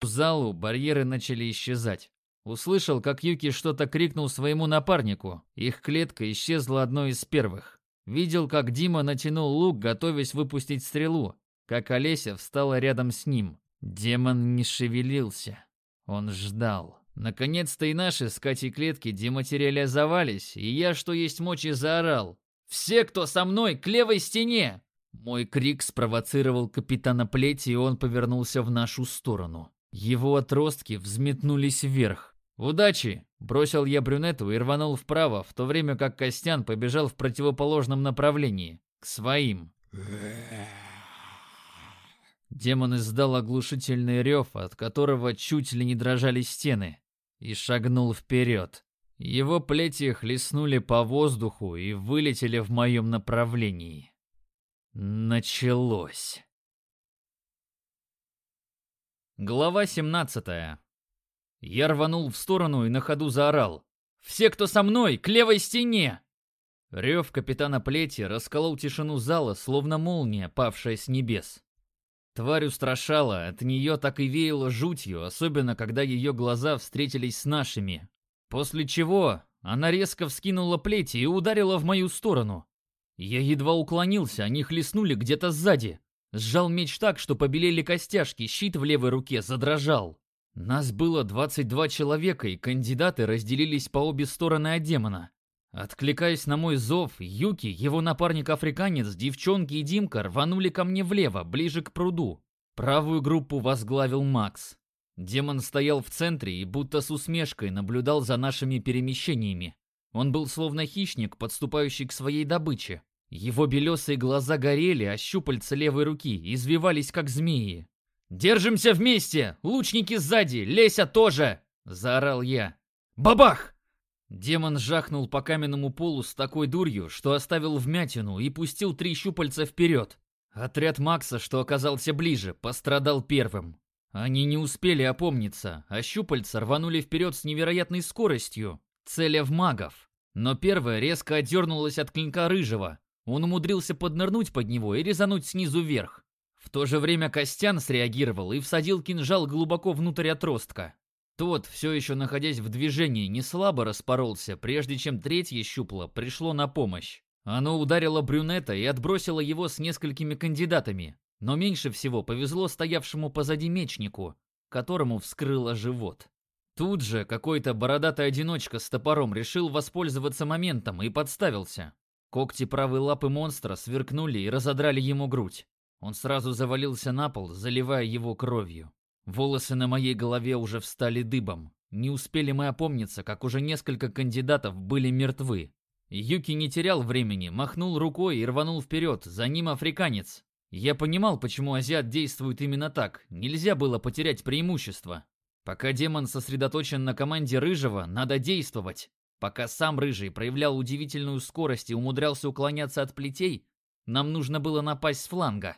В залу барьеры начали исчезать. Услышал, как Юки что-то крикнул своему напарнику. Их клетка исчезла одной из первых. Видел, как Дима натянул лук, готовясь выпустить стрелу. Как Олеся встала рядом с ним. Демон не шевелился. Он ждал. Наконец-то и наши с Катей клетки дематериализовались, и я, что есть мочи, заорал. «Все, кто со мной, к левой стене!» Мой крик спровоцировал капитана Плети, и он повернулся в нашу сторону. Его отростки взметнулись вверх. «Удачи!» – бросил я брюнету и рванул вправо, в то время как Костян побежал в противоположном направлении, к своим. Демон издал оглушительный рев, от которого чуть ли не дрожали стены, и шагнул вперед. Его плети хлестнули по воздуху и вылетели в моем направлении. Началось. Глава 17. Я рванул в сторону и на ходу заорал. «Все, кто со мной, к левой стене!» Рев капитана Плети расколол тишину зала, словно молния, павшая с небес. Тварь устрашала, от нее так и веяло жутью, особенно когда ее глаза встретились с нашими. После чего она резко вскинула плети и ударила в мою сторону. Я едва уклонился, они хлестнули где-то сзади. Сжал меч так, что побелели костяшки, щит в левой руке задрожал. Нас было 22 человека, и кандидаты разделились по обе стороны от демона. Откликаясь на мой зов, Юки, его напарник-африканец, девчонки и Димка рванули ко мне влево, ближе к пруду. Правую группу возглавил Макс. Демон стоял в центре и будто с усмешкой наблюдал за нашими перемещениями. Он был словно хищник, подступающий к своей добыче. Его белесые глаза горели, а щупальца левой руки извивались, как змеи. «Держимся вместе! Лучники сзади! Леся тоже!» — заорал я. «Бабах!» Демон жахнул по каменному полу с такой дурью, что оставил вмятину и пустил три щупальца вперед. Отряд Макса, что оказался ближе, пострадал первым. Они не успели опомниться, а щупальца рванули вперед с невероятной скоростью, целя в магов. Но первая резко отдернулась от клинка рыжего. Он умудрился поднырнуть под него и резануть снизу вверх. В то же время Костян среагировал и всадил кинжал глубоко внутрь отростка. Тот, все еще находясь в движении, не слабо распоролся, прежде чем третье щупло пришло на помощь. Оно ударило брюнета и отбросило его с несколькими кандидатами. Но меньше всего повезло стоявшему позади мечнику, которому вскрыло живот. Тут же какой-то бородатый одиночка с топором решил воспользоваться моментом и подставился. Когти правой лапы монстра сверкнули и разодрали ему грудь. Он сразу завалился на пол, заливая его кровью. Волосы на моей голове уже встали дыбом. Не успели мы опомниться, как уже несколько кандидатов были мертвы. Юки не терял времени, махнул рукой и рванул вперед, за ним африканец. Я понимал, почему азиат действует именно так, нельзя было потерять преимущество. Пока демон сосредоточен на команде Рыжего, надо действовать. Пока сам Рыжий проявлял удивительную скорость и умудрялся уклоняться от плетей, нам нужно было напасть с фланга.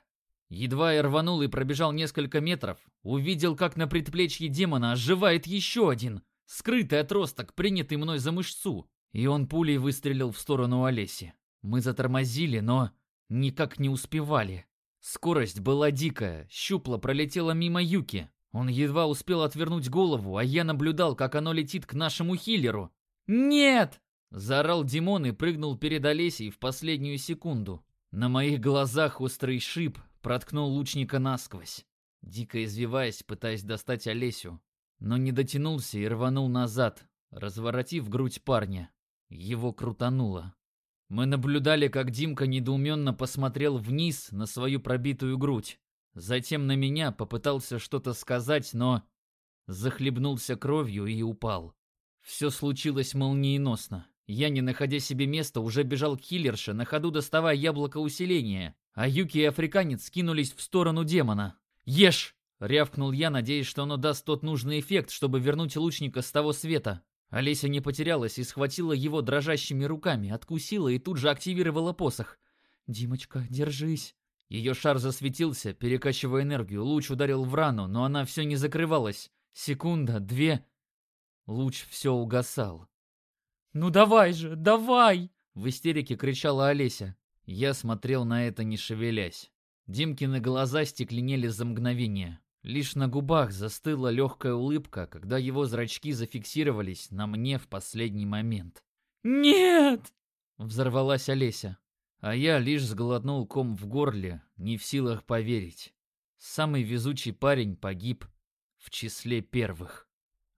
Едва я рванул и пробежал несколько метров, увидел, как на предплечье демона оживает еще один, скрытый отросток, принятый мной за мышцу, и он пулей выстрелил в сторону Олеси. Мы затормозили, но никак не успевали. Скорость была дикая, щупло пролетело мимо Юки. Он едва успел отвернуть голову, а я наблюдал, как оно летит к нашему хиллеру. «Нет!» – заорал Димон и прыгнул перед Олесей в последнюю секунду. На моих глазах острый шип проткнул лучника насквозь, дико извиваясь, пытаясь достать Олесю, но не дотянулся и рванул назад, разворотив грудь парня. Его крутануло. Мы наблюдали, как Димка недоуменно посмотрел вниз на свою пробитую грудь. Затем на меня попытался что-то сказать, но захлебнулся кровью и упал. Все случилось молниеносно. Я, не находя себе места, уже бежал к киллерше, на ходу доставая яблоко усиления, а Юки и Африканец скинулись в сторону демона. «Ешь!» — рявкнул я, надеясь, что оно даст тот нужный эффект, чтобы вернуть лучника с того света. Олеся не потерялась и схватила его дрожащими руками, откусила и тут же активировала посох. «Димочка, держись!» Ее шар засветился, перекачивая энергию. Луч ударил в рану, но она все не закрывалась. Секунда, две. Луч все угасал. «Ну давай же, давай!» — в истерике кричала Олеся. Я смотрел на это, не шевелясь. Димкины глаза стекленели за мгновение. Лишь на губах застыла легкая улыбка, когда его зрачки зафиксировались на мне в последний момент. «Нет!» — взорвалась Олеся. А я лишь сглотнул ком в горле, не в силах поверить. Самый везучий парень погиб в числе первых.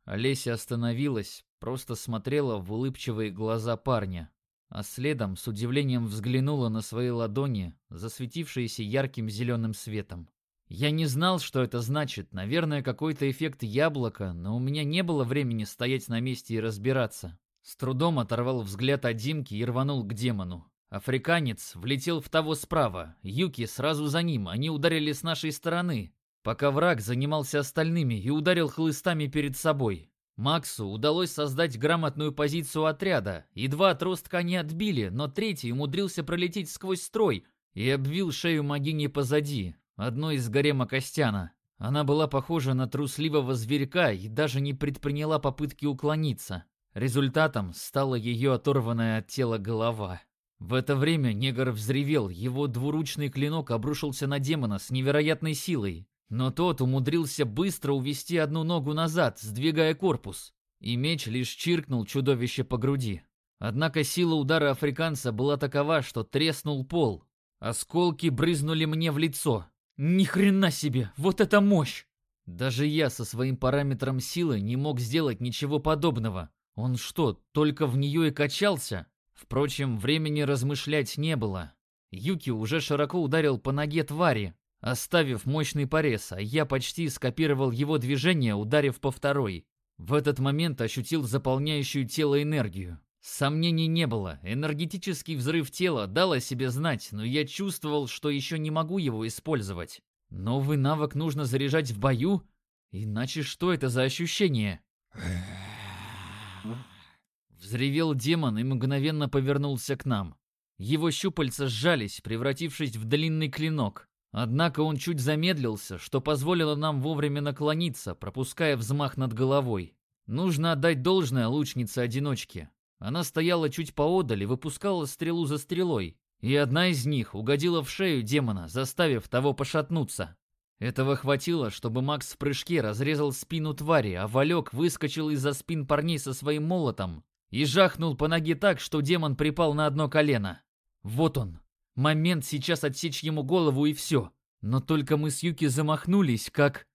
Олеся остановилась, просто смотрела в улыбчивые глаза парня, а следом с удивлением взглянула на свои ладони, засветившиеся ярким зеленым светом. Я не знал, что это значит, наверное, какой-то эффект яблока, но у меня не было времени стоять на месте и разбираться. С трудом оторвал взгляд от Димки и рванул к демону. Африканец влетел в того справа, Юки сразу за ним, они ударили с нашей стороны, пока враг занимался остальными и ударил хлыстами перед собой. Максу удалось создать грамотную позицию отряда, и два отростка они отбили, но третий умудрился пролететь сквозь строй и обвил шею могини позади, одной из гарема Костяна. Она была похожа на трусливого зверька и даже не предприняла попытки уклониться. Результатом стала ее оторванная от тела голова. В это время негр взревел, его двуручный клинок обрушился на демона с невероятной силой. Но тот умудрился быстро увести одну ногу назад, сдвигая корпус, и меч лишь чиркнул чудовище по груди. Однако сила удара африканца была такова, что треснул пол. Осколки брызнули мне в лицо. Ни хрена себе, вот это мощь! Даже я со своим параметром силы не мог сделать ничего подобного. Он что, только в нее и качался? Впрочем, времени размышлять не было. Юки уже широко ударил по ноге твари, оставив мощный порез, а я почти скопировал его движение, ударив по второй. В этот момент ощутил заполняющую тело энергию. Сомнений не было, энергетический взрыв тела дал о себе знать, но я чувствовал, что еще не могу его использовать. Новый навык нужно заряжать в бою? Иначе что это за ощущение? Взревел демон и мгновенно повернулся к нам. Его щупальца сжались, превратившись в длинный клинок. Однако он чуть замедлился, что позволило нам вовремя наклониться, пропуская взмах над головой. Нужно отдать должное лучнице-одиночке. Она стояла чуть поодаль и выпускала стрелу за стрелой, и одна из них угодила в шею демона, заставив того пошатнуться. Этого хватило, чтобы Макс в прыжке разрезал спину твари, а Валек выскочил из-за спин парней со своим молотом и жахнул по ноге так, что демон припал на одно колено. Вот он, Момент сейчас отсечь ему голову и все. Но только мы с Юки замахнулись, как...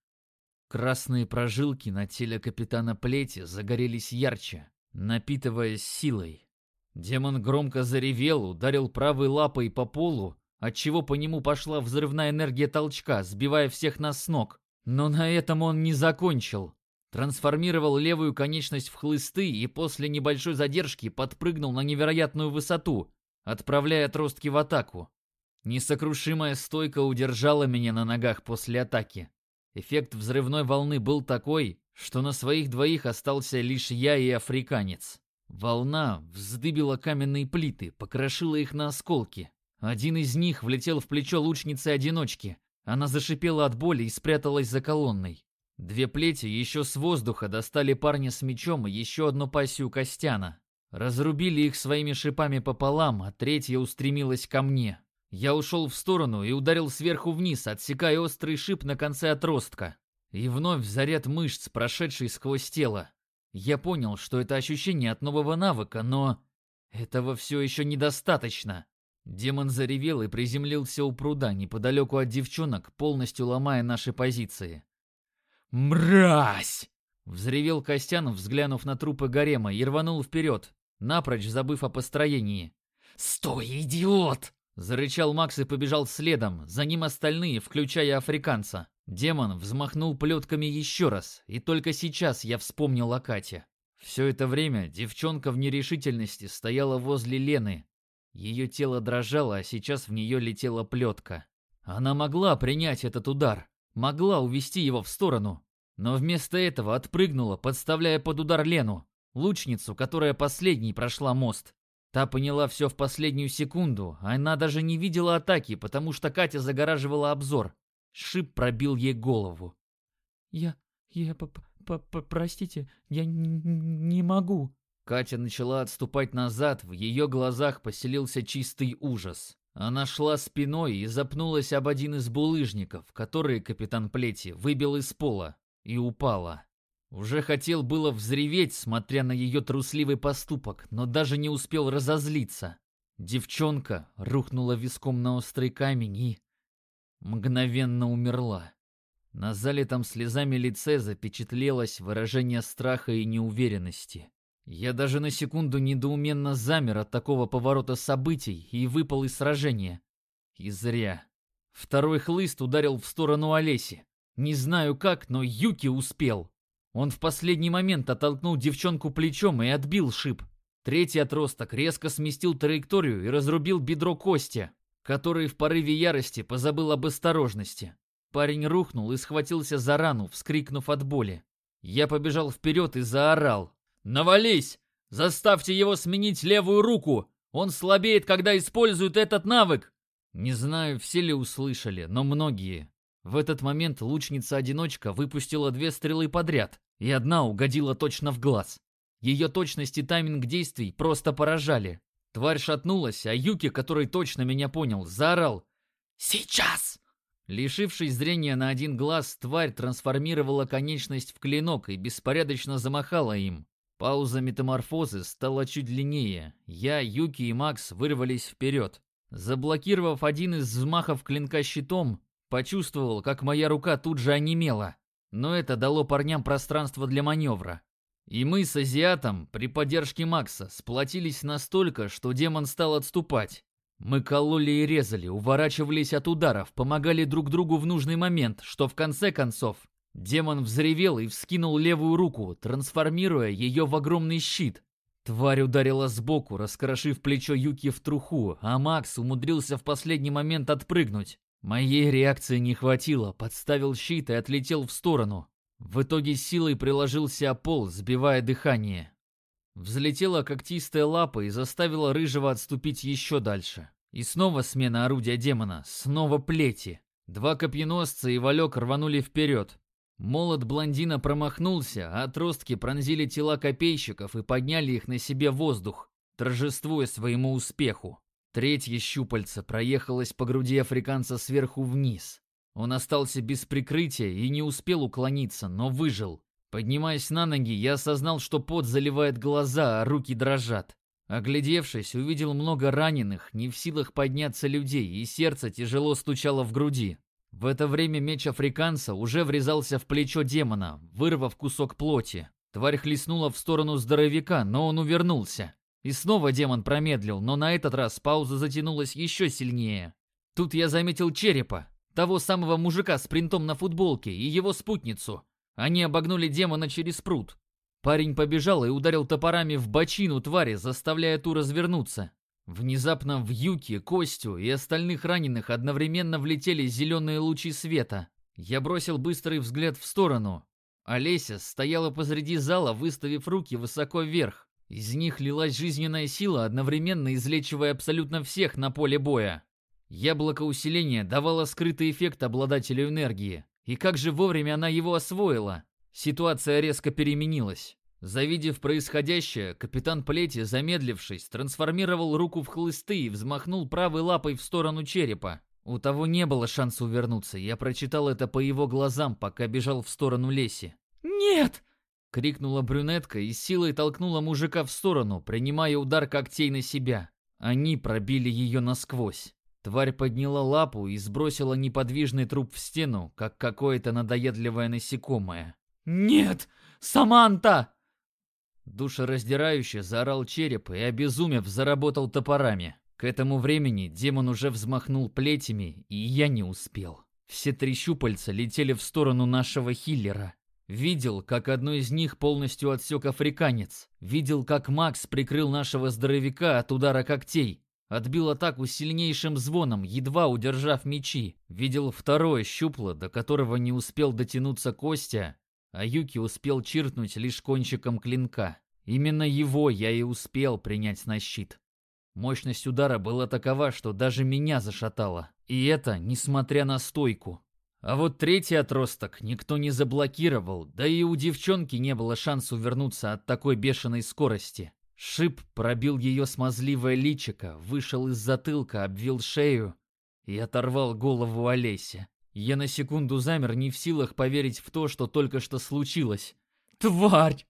Красные прожилки на теле капитана Плети загорелись ярче, напитываясь силой. Демон громко заревел, ударил правой лапой по полу, отчего по нему пошла взрывная энергия толчка, сбивая всех нас с ног. Но на этом он не закончил. Трансформировал левую конечность в хлысты и после небольшой задержки подпрыгнул на невероятную высоту, отправляя отростки в атаку. Несокрушимая стойка удержала меня на ногах после атаки. Эффект взрывной волны был такой, что на своих двоих остался лишь я и африканец. Волна вздыбила каменные плиты, покрошила их на осколки. Один из них влетел в плечо лучницы-одиночки. Она зашипела от боли и спряталась за колонной. Две плети еще с воздуха достали парня с мечом и еще одну пассию Костяна. Разрубили их своими шипами пополам, а третья устремилась ко мне. Я ушел в сторону и ударил сверху вниз, отсекая острый шип на конце отростка. И вновь заряд мышц, прошедший сквозь тело. Я понял, что это ощущение от нового навыка, но... Этого все еще недостаточно. Демон заревел и приземлился у пруда, неподалеку от девчонок, полностью ломая наши позиции. «Мразь!» Взревел Костян, взглянув на трупы гарема, и рванул вперед, напрочь забыв о построении. «Стой, идиот!» Зарычал Макс и побежал следом, за ним остальные, включая африканца. Демон взмахнул плетками еще раз, и только сейчас я вспомнил о Кате. Все это время девчонка в нерешительности стояла возле Лены. Ее тело дрожало, а сейчас в нее летела плетка. Она могла принять этот удар, могла увести его в сторону, но вместо этого отпрыгнула, подставляя под удар Лену, лучницу, которая последней прошла мост. Та поняла все в последнюю секунду, а она даже не видела атаки, потому что Катя загораживала обзор. Шип пробил ей голову. «Я... я... П -п -п простите, я не могу». Катя начала отступать назад, в ее глазах поселился чистый ужас. Она шла спиной и запнулась об один из булыжников, которые капитан Плети выбил из пола, и упала. Уже хотел было взреветь, смотря на ее трусливый поступок, но даже не успел разозлиться. Девчонка рухнула виском на острый камень и мгновенно умерла. На залитом слезами лице запечатлелось выражение страха и неуверенности. Я даже на секунду недоуменно замер от такого поворота событий и выпал из сражения. И зря. Второй хлыст ударил в сторону Олеси. Не знаю как, но Юки успел. Он в последний момент оттолкнул девчонку плечом и отбил шип. Третий отросток резко сместил траекторию и разрубил бедро Кости, который в порыве ярости позабыл об осторожности. Парень рухнул и схватился за рану, вскрикнув от боли. Я побежал вперед и заорал. «Навались! Заставьте его сменить левую руку! Он слабеет, когда использует этот навык!» Не знаю, все ли услышали, но многие. В этот момент лучница-одиночка выпустила две стрелы подряд, и одна угодила точно в глаз. Ее точность и тайминг действий просто поражали. Тварь шатнулась, а Юки, который точно меня понял, заорал «Сейчас!». Лишившись зрения на один глаз, тварь трансформировала конечность в клинок и беспорядочно замахала им. Пауза метаморфозы стала чуть длиннее. Я, Юки и Макс вырвались вперед. Заблокировав один из взмахов клинка щитом, почувствовал, как моя рука тут же онемела. Но это дало парням пространство для маневра. И мы с азиатом, при поддержке Макса, сплотились настолько, что демон стал отступать. Мы кололи и резали, уворачивались от ударов, помогали друг другу в нужный момент, что в конце концов Демон взревел и вскинул левую руку, трансформируя ее в огромный щит. Тварь ударила сбоку, раскрошив плечо Юки в труху, а Макс умудрился в последний момент отпрыгнуть. Моей реакции не хватило, подставил щит и отлетел в сторону. В итоге силой приложился о пол, сбивая дыхание. Взлетела когтистая лапа и заставила Рыжего отступить еще дальше. И снова смена орудия демона, снова плети. Два копьеносца и Валек рванули вперед. Молот блондина промахнулся, а отростки пронзили тела копейщиков и подняли их на себе воздух, торжествуя своему успеху. Третье щупальце проехалось по груди африканца сверху вниз. Он остался без прикрытия и не успел уклониться, но выжил. Поднимаясь на ноги, я осознал, что пот заливает глаза, а руки дрожат. Оглядевшись, увидел много раненых, не в силах подняться людей, и сердце тяжело стучало в груди. В это время меч африканца уже врезался в плечо демона, вырвав кусок плоти. Тварь хлестнула в сторону здоровяка, но он увернулся. И снова демон промедлил, но на этот раз пауза затянулась еще сильнее. Тут я заметил черепа, того самого мужика с принтом на футболке и его спутницу. Они обогнули демона через пруд. Парень побежал и ударил топорами в бочину твари, заставляя ту развернуться. Внезапно в Юки, Костю и остальных раненых одновременно влетели зеленые лучи света. Я бросил быстрый взгляд в сторону. Олеся стояла посреди зала, выставив руки высоко вверх. Из них лилась жизненная сила, одновременно излечивая абсолютно всех на поле боя. Яблоко усиления давало скрытый эффект обладателю энергии. И как же вовремя она его освоила? Ситуация резко переменилась. Завидев происходящее, капитан Плети, замедлившись, трансформировал руку в хлысты и взмахнул правой лапой в сторону черепа. У того не было шанса увернуться, я прочитал это по его глазам, пока бежал в сторону Леси. «Нет!» — крикнула брюнетка и силой толкнула мужика в сторону, принимая удар когтей на себя. Они пробили ее насквозь. Тварь подняла лапу и сбросила неподвижный труп в стену, как какое-то надоедливое насекомое. «Нет! Саманта!» Душераздирающе заорал череп и, обезумев, заработал топорами. К этому времени демон уже взмахнул плетями, и я не успел. Все три щупальца летели в сторону нашего хиллера. Видел, как одно из них полностью отсек африканец. Видел, как Макс прикрыл нашего здоровяка от удара когтей. Отбил атаку сильнейшим звоном, едва удержав мечи. Видел второе щупло, до которого не успел дотянуться Костя, а Юки успел чиркнуть лишь кончиком клинка. Именно его я и успел принять на щит. Мощность удара была такова, что даже меня зашатало. И это несмотря на стойку. А вот третий отросток никто не заблокировал, да и у девчонки не было шанса увернуться от такой бешеной скорости. Шип пробил ее смазливое личико, вышел из затылка, обвил шею и оторвал голову Олесе. Я на секунду замер, не в силах поверить в то, что только что случилось. «Тварь!»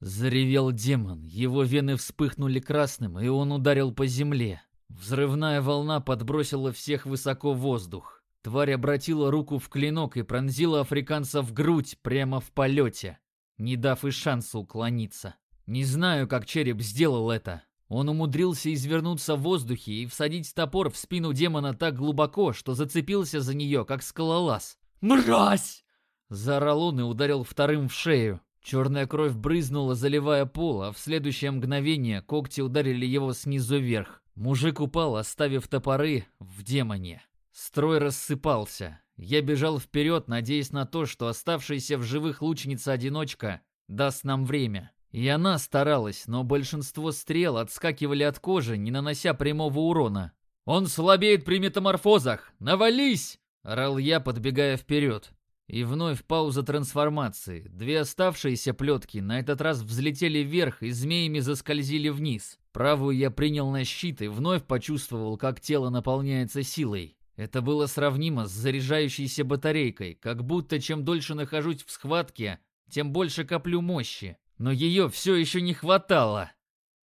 Заревел демон, его вены вспыхнули красным, и он ударил по земле. Взрывная волна подбросила всех высоко в воздух. Тварь обратила руку в клинок и пронзила африканца в грудь прямо в полете, не дав и шанса уклониться. Не знаю, как череп сделал это. Он умудрился извернуться в воздухе и всадить топор в спину демона так глубоко, что зацепился за нее, как скалолаз. «Мразь!» Заорал он и ударил вторым в шею. Черная кровь брызнула, заливая пол, а в следующее мгновение когти ударили его снизу вверх. Мужик упал, оставив топоры в демоне. Строй рассыпался. Я бежал вперед, надеясь на то, что оставшаяся в живых лучница-одиночка даст нам время. И она старалась, но большинство стрел отскакивали от кожи, не нанося прямого урона. «Он слабеет при метаморфозах! Навались!» – орал я, подбегая вперед. И вновь пауза трансформации. Две оставшиеся плетки на этот раз взлетели вверх и змеями заскользили вниз. Правую я принял на щит и вновь почувствовал, как тело наполняется силой. Это было сравнимо с заряжающейся батарейкой, как будто чем дольше нахожусь в схватке, тем больше коплю мощи. Но ее все еще не хватало.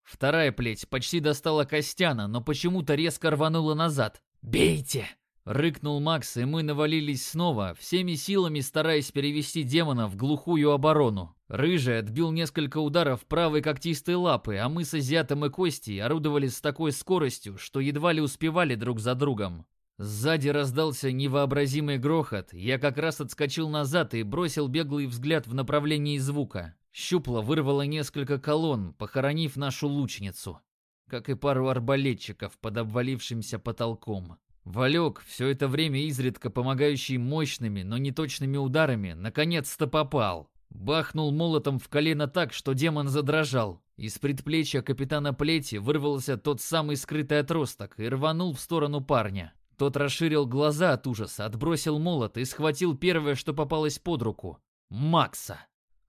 Вторая плеть почти достала Костяна, но почему-то резко рванула назад. «Бейте!» Рыкнул Макс, и мы навалились снова, всеми силами стараясь перевести демона в глухую оборону. Рыжий отбил несколько ударов правой когтистой лапы, а мы с Азиатом и Костей орудовали с такой скоростью, что едва ли успевали друг за другом. Сзади раздался невообразимый грохот, я как раз отскочил назад и бросил беглый взгляд в направлении звука. Щупло вырвало несколько колонн, похоронив нашу лучницу, как и пару арбалетчиков под обвалившимся потолком. Валек, все это время изредка помогающий мощными, но неточными ударами, наконец-то попал. Бахнул молотом в колено так, что демон задрожал. Из предплечья капитана Плети вырвался тот самый скрытый отросток и рванул в сторону парня. Тот расширил глаза от ужаса, отбросил молот и схватил первое, что попалось под руку — Макса.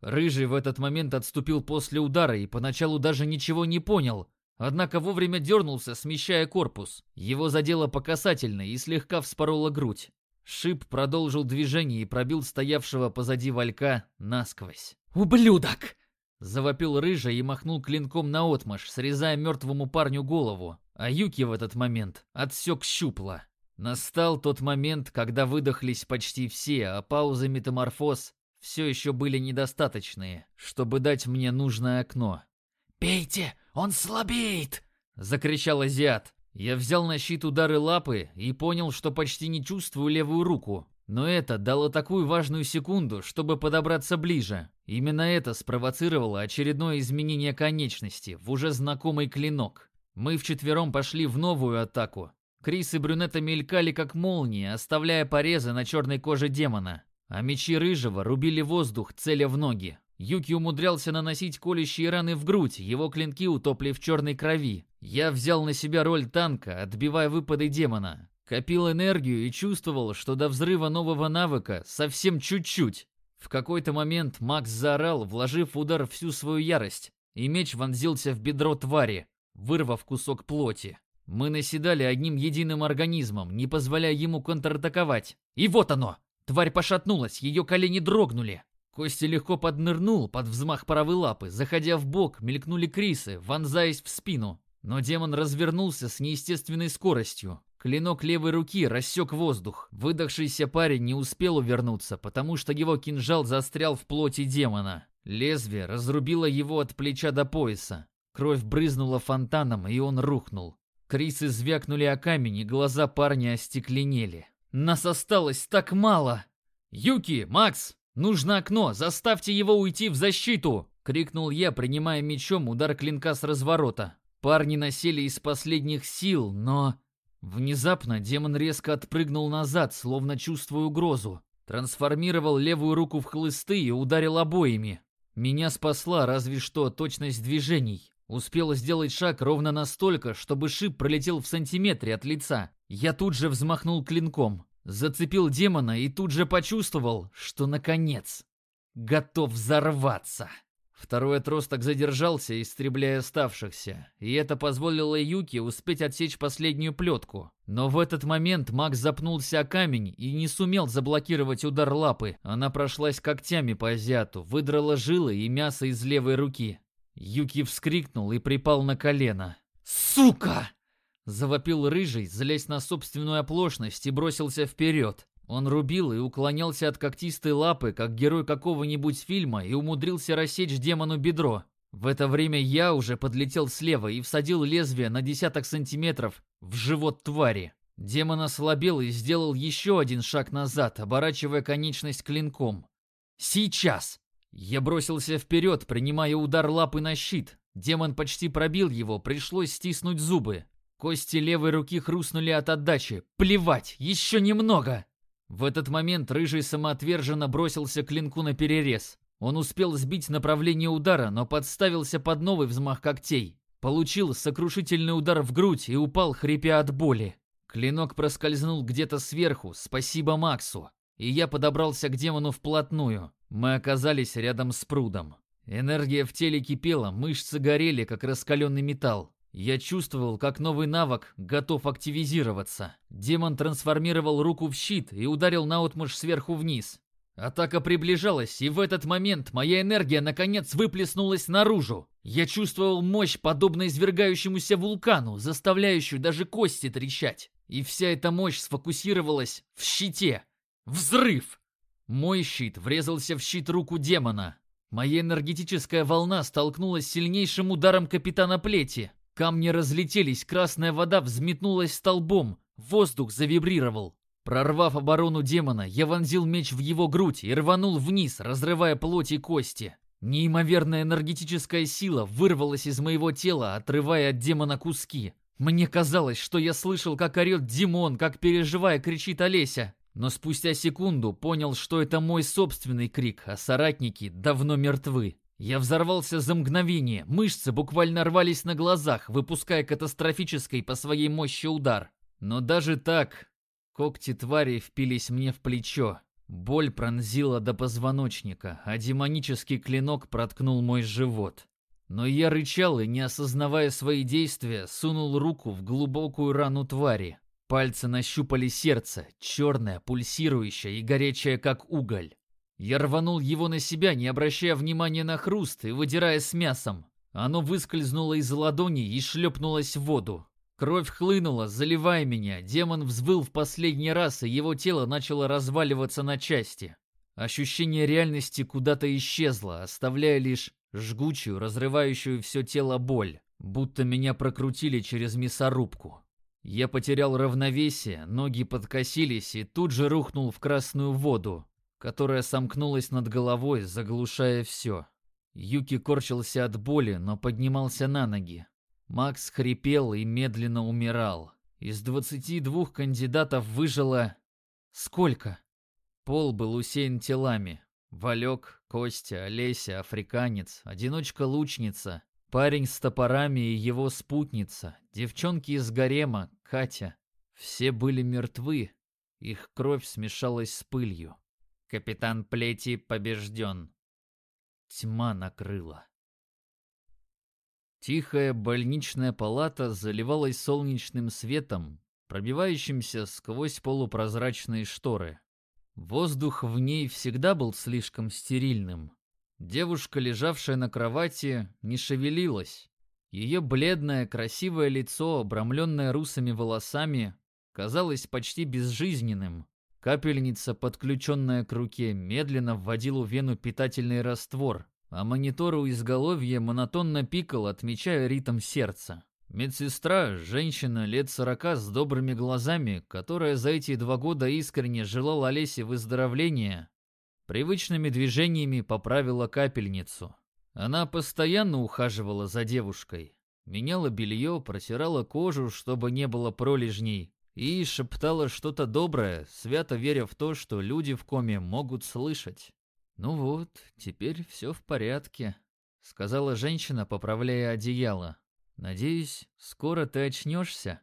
Рыжий в этот момент отступил после удара и поначалу даже ничего не понял, Однако вовремя дернулся, смещая корпус. Его задело по касательной и слегка вспорола грудь. Шип продолжил движение и пробил стоявшего позади Валька насквозь. «Ублюдок!» Завопил рыжа и махнул клинком на отмаш, срезая мертвому парню голову. А Юки в этот момент отсек щупла. Настал тот момент, когда выдохлись почти все, а паузы метаморфоз все еще были недостаточные, чтобы дать мне нужное окно. «Пейте! Он слабеет!» — закричал азиат. Я взял на щит удары лапы и понял, что почти не чувствую левую руку. Но это дало такую важную секунду, чтобы подобраться ближе. Именно это спровоцировало очередное изменение конечности в уже знакомый клинок. Мы вчетвером пошли в новую атаку. Крис и Брюнета мелькали как молнии, оставляя порезы на черной коже демона. А мечи Рыжего рубили воздух, целя в ноги. Юки умудрялся наносить колющие раны в грудь, его клинки утопли в черной крови. Я взял на себя роль танка, отбивая выпады демона. Копил энергию и чувствовал, что до взрыва нового навыка совсем чуть-чуть. В какой-то момент Макс заорал, вложив удар всю свою ярость, и меч вонзился в бедро твари, вырвав кусок плоти. Мы наседали одним единым организмом, не позволяя ему контратаковать. И вот оно! Тварь пошатнулась, ее колени дрогнули. Костя легко поднырнул под взмах правой лапы, заходя в бок, мелькнули Крисы, вонзаясь в спину. Но демон развернулся с неестественной скоростью. Клинок левой руки рассек воздух. Выдохшийся парень не успел увернуться, потому что его кинжал застрял в плоти демона. Лезвие разрубило его от плеча до пояса. Кровь брызнула фонтаном, и он рухнул. Крисы звякнули о камень, и глаза парня остекленели. «Нас осталось так мало!» «Юки! Макс!» «Нужно окно! Заставьте его уйти в защиту!» — крикнул я, принимая мечом удар клинка с разворота. Парни насели из последних сил, но... Внезапно демон резко отпрыгнул назад, словно чувствуя угрозу. Трансформировал левую руку в хлысты и ударил обоими. Меня спасла разве что точность движений. Успел сделать шаг ровно настолько, чтобы шип пролетел в сантиметре от лица. Я тут же взмахнул клинком. Зацепил демона и тут же почувствовал, что наконец готов взорваться. Второй отросток задержался, истребляя оставшихся, и это позволило Юки успеть отсечь последнюю плетку. Но в этот момент Макс запнулся о камень и не сумел заблокировать удар лапы. Она прошлась когтями по азиату, выдрала жилы и мясо из левой руки. Юки вскрикнул и припал на колено. «Сука!» Завопил рыжий, злясь на собственную оплошность и бросился вперед. Он рубил и уклонялся от когтистой лапы, как герой какого-нибудь фильма, и умудрился рассечь демону бедро. В это время я уже подлетел слева и всадил лезвие на десяток сантиметров в живот твари. Демон ослабел и сделал еще один шаг назад, оборачивая конечность клинком. «Сейчас!» Я бросился вперед, принимая удар лапы на щит. Демон почти пробил его, пришлось стиснуть зубы. Кости левой руки хрустнули от отдачи. «Плевать! Еще немного!» В этот момент Рыжий самоотверженно бросился клинку на перерез. Он успел сбить направление удара, но подставился под новый взмах когтей. Получил сокрушительный удар в грудь и упал, хрипя от боли. Клинок проскользнул где-то сверху, спасибо Максу. И я подобрался к демону вплотную. Мы оказались рядом с прудом. Энергия в теле кипела, мышцы горели, как раскаленный металл. Я чувствовал, как новый навык готов активизироваться. Демон трансформировал руку в щит и ударил наотмашь сверху вниз. Атака приближалась, и в этот момент моя энергия наконец выплеснулась наружу. Я чувствовал мощь, подобно извергающемуся вулкану, заставляющую даже кости трещать. И вся эта мощь сфокусировалась в щите. Взрыв! Мой щит врезался в щит руку демона. Моя энергетическая волна столкнулась с сильнейшим ударом капитана Плети. Камни разлетелись, красная вода взметнулась столбом, воздух завибрировал. Прорвав оборону демона, я вонзил меч в его грудь и рванул вниз, разрывая плоть и кости. Неимоверная энергетическая сила вырвалась из моего тела, отрывая от демона куски. Мне казалось, что я слышал, как орет Димон, как переживая кричит Олеся. Но спустя секунду понял, что это мой собственный крик, а соратники давно мертвы. Я взорвался за мгновение, мышцы буквально рвались на глазах, выпуская катастрофический по своей мощи удар. Но даже так, когти твари впились мне в плечо. Боль пронзила до позвоночника, а демонический клинок проткнул мой живот. Но я рычал и, не осознавая свои действия, сунул руку в глубокую рану твари. Пальцы нащупали сердце, черное, пульсирующее и горячее, как уголь. Я рванул его на себя, не обращая внимания на хруст и выдирая с мясом. Оно выскользнуло из ладони и шлепнулось в воду. Кровь хлынула, заливая меня. Демон взвыл в последний раз, и его тело начало разваливаться на части. Ощущение реальности куда-то исчезло, оставляя лишь жгучую, разрывающую все тело боль, будто меня прокрутили через мясорубку. Я потерял равновесие, ноги подкосились и тут же рухнул в красную воду, которая сомкнулась над головой, заглушая все. Юки корчился от боли, но поднимался на ноги. Макс хрипел и медленно умирал. Из двадцати двух кандидатов выжило... Сколько? Пол был усеян телами. Валек, Костя, Олеся, Африканец, Одиночка-лучница, парень с топорами и его спутница, девчонки из гарема, Катя. Все были мертвы. Их кровь смешалась с пылью. Капитан Плети побежден. Тьма накрыла. Тихая больничная палата заливалась солнечным светом, пробивающимся сквозь полупрозрачные шторы. Воздух в ней всегда был слишком стерильным. Девушка, лежавшая на кровати, не шевелилась. Ее бледное, красивое лицо, обрамленное русыми волосами, казалось почти безжизненным. Капельница, подключенная к руке, медленно вводила в вену питательный раствор, а монитор у изголовья монотонно пикал, отмечая ритм сердца. Медсестра, женщина лет сорока с добрыми глазами, которая за эти два года искренне желала Олесе выздоровления, привычными движениями поправила капельницу. Она постоянно ухаживала за девушкой, меняла белье, протирала кожу, чтобы не было пролежней, и шептала что-то доброе, свято веря в то, что люди в коме могут слышать. «Ну вот, теперь все в порядке», — сказала женщина, поправляя одеяло. «Надеюсь, скоро ты очнешься».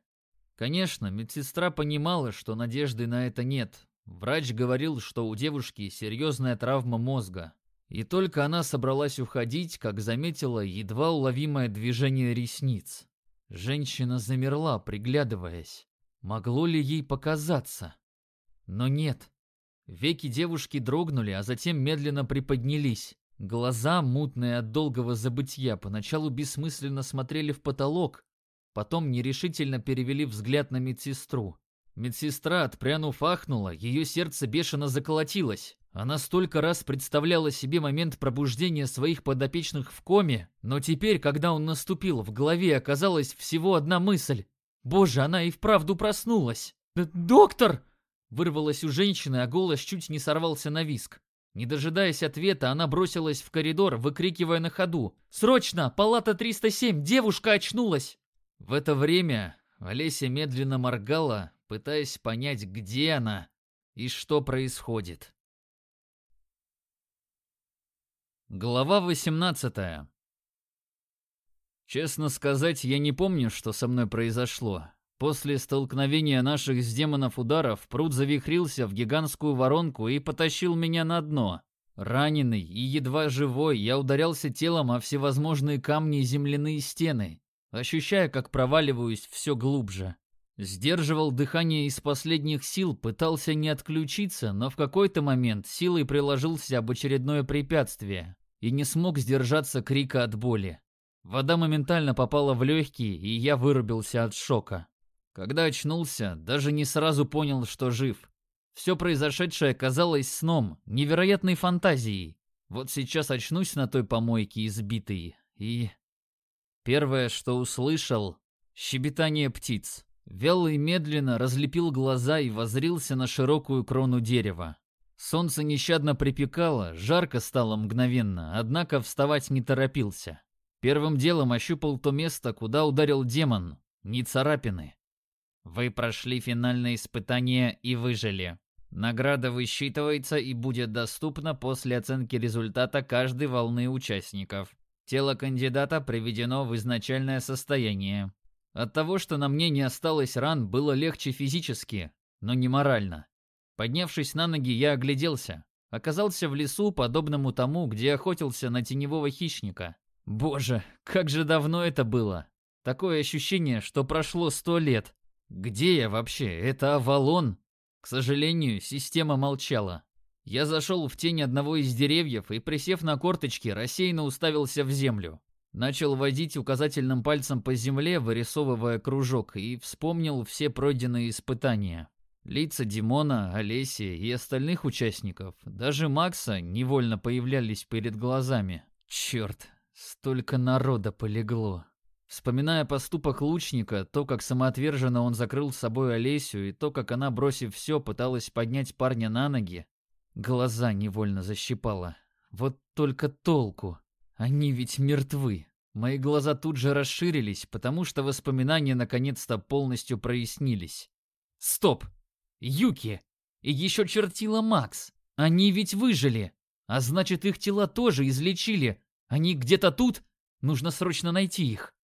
Конечно, медсестра понимала, что надежды на это нет. Врач говорил, что у девушки серьезная травма мозга. И только она собралась уходить, как заметила едва уловимое движение ресниц. Женщина замерла, приглядываясь. Могло ли ей показаться? Но нет. Веки девушки дрогнули, а затем медленно приподнялись. Глаза, мутные от долгого забытья, поначалу бессмысленно смотрели в потолок, потом нерешительно перевели взгляд на медсестру. Медсестра, отпрянув, ахнула, ее сердце бешено заколотилось. Она столько раз представляла себе момент пробуждения своих подопечных в коме, но теперь, когда он наступил, в голове оказалась всего одна мысль. Боже, она и вправду проснулась. «Доктор!» Вырвалась у женщины, а голос чуть не сорвался на виск. Не дожидаясь ответа, она бросилась в коридор, выкрикивая на ходу. «Срочно! Палата 307! Девушка очнулась!» В это время Олеся медленно моргала, пытаясь понять, где она и что происходит. Глава 18 Честно сказать, я не помню, что со мной произошло. После столкновения наших с демонов ударов пруд завихрился в гигантскую воронку и потащил меня на дно. Раненый и едва живой, я ударялся телом о всевозможные камни и земляные стены, ощущая, как проваливаюсь все глубже. Сдерживал дыхание из последних сил, пытался не отключиться, но в какой-то момент силой приложился об очередное препятствие и не смог сдержаться крика от боли. Вода моментально попала в легкие, и я вырубился от шока. Когда очнулся, даже не сразу понял, что жив. Все произошедшее казалось сном, невероятной фантазией. Вот сейчас очнусь на той помойке избитой, и... Первое, что услышал — щебетание птиц. И медленно разлепил глаза и возрился на широкую крону дерева. Солнце нещадно припекало, жарко стало мгновенно, однако вставать не торопился. Первым делом ощупал то место, куда ударил демон. Не царапины. Вы прошли финальное испытание и выжили. Награда высчитывается и будет доступна после оценки результата каждой волны участников. Тело кандидата приведено в изначальное состояние. От того, что на мне не осталось ран, было легче физически, но не морально. Поднявшись на ноги, я огляделся. Оказался в лесу, подобному тому, где охотился на теневого хищника. Боже, как же давно это было. Такое ощущение, что прошло сто лет. Где я вообще? Это Авалон? К сожалению, система молчала. Я зашел в тень одного из деревьев и, присев на корточки, рассеянно уставился в землю. Начал водить указательным пальцем по земле, вырисовывая кружок, и вспомнил все пройденные испытания. Лица Димона, Олеси и остальных участников, даже Макса, невольно появлялись перед глазами. Черт, столько народа полегло. Вспоминая поступок лучника, то, как самоотверженно он закрыл с собой Олесю, и то, как она, бросив все, пыталась поднять парня на ноги, глаза невольно защипала. Вот только толку. Они ведь мертвы. Мои глаза тут же расширились, потому что воспоминания наконец-то полностью прояснились. Стоп! Юки! И еще чертила Макс! Они ведь выжили! А значит, их тела тоже излечили! Они где-то тут? Нужно срочно найти их!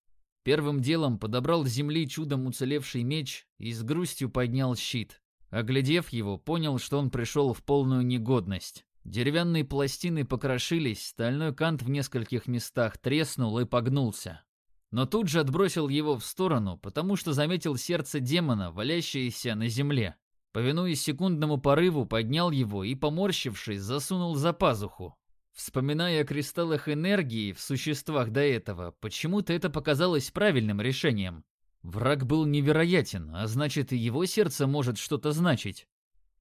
Первым делом подобрал с земли чудом уцелевший меч и с грустью поднял щит. Оглядев его, понял, что он пришел в полную негодность. Деревянные пластины покрошились, стальной кант в нескольких местах треснул и погнулся. Но тут же отбросил его в сторону, потому что заметил сердце демона, валящееся на земле. Повинуясь секундному порыву, поднял его и, поморщившись, засунул за пазуху. Вспоминая о кристаллах энергии в существах до этого, почему-то это показалось правильным решением. Враг был невероятен, а значит и его сердце может что-то значить.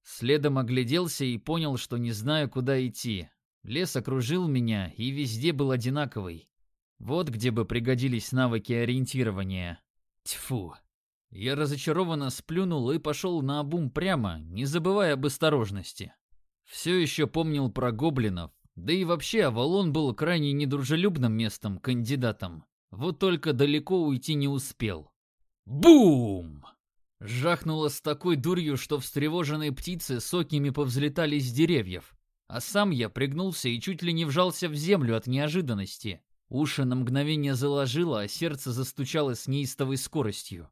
Следом огляделся и понял, что не знаю, куда идти. Лес окружил меня и везде был одинаковый. Вот где бы пригодились навыки ориентирования. Тьфу. Я разочарованно сплюнул и пошел на обум прямо, не забывая об осторожности. Все еще помнил про гоблинов, да и вообще Авалон был крайне недружелюбным местом кандидатом. Вот только далеко уйти не успел. Бум! Жахнуло с такой дурью, что встревоженные птицы сотнями повзлетали с деревьев. А сам я пригнулся и чуть ли не вжался в землю от неожиданности. Уши на мгновение заложило, а сердце застучало с неистовой скоростью.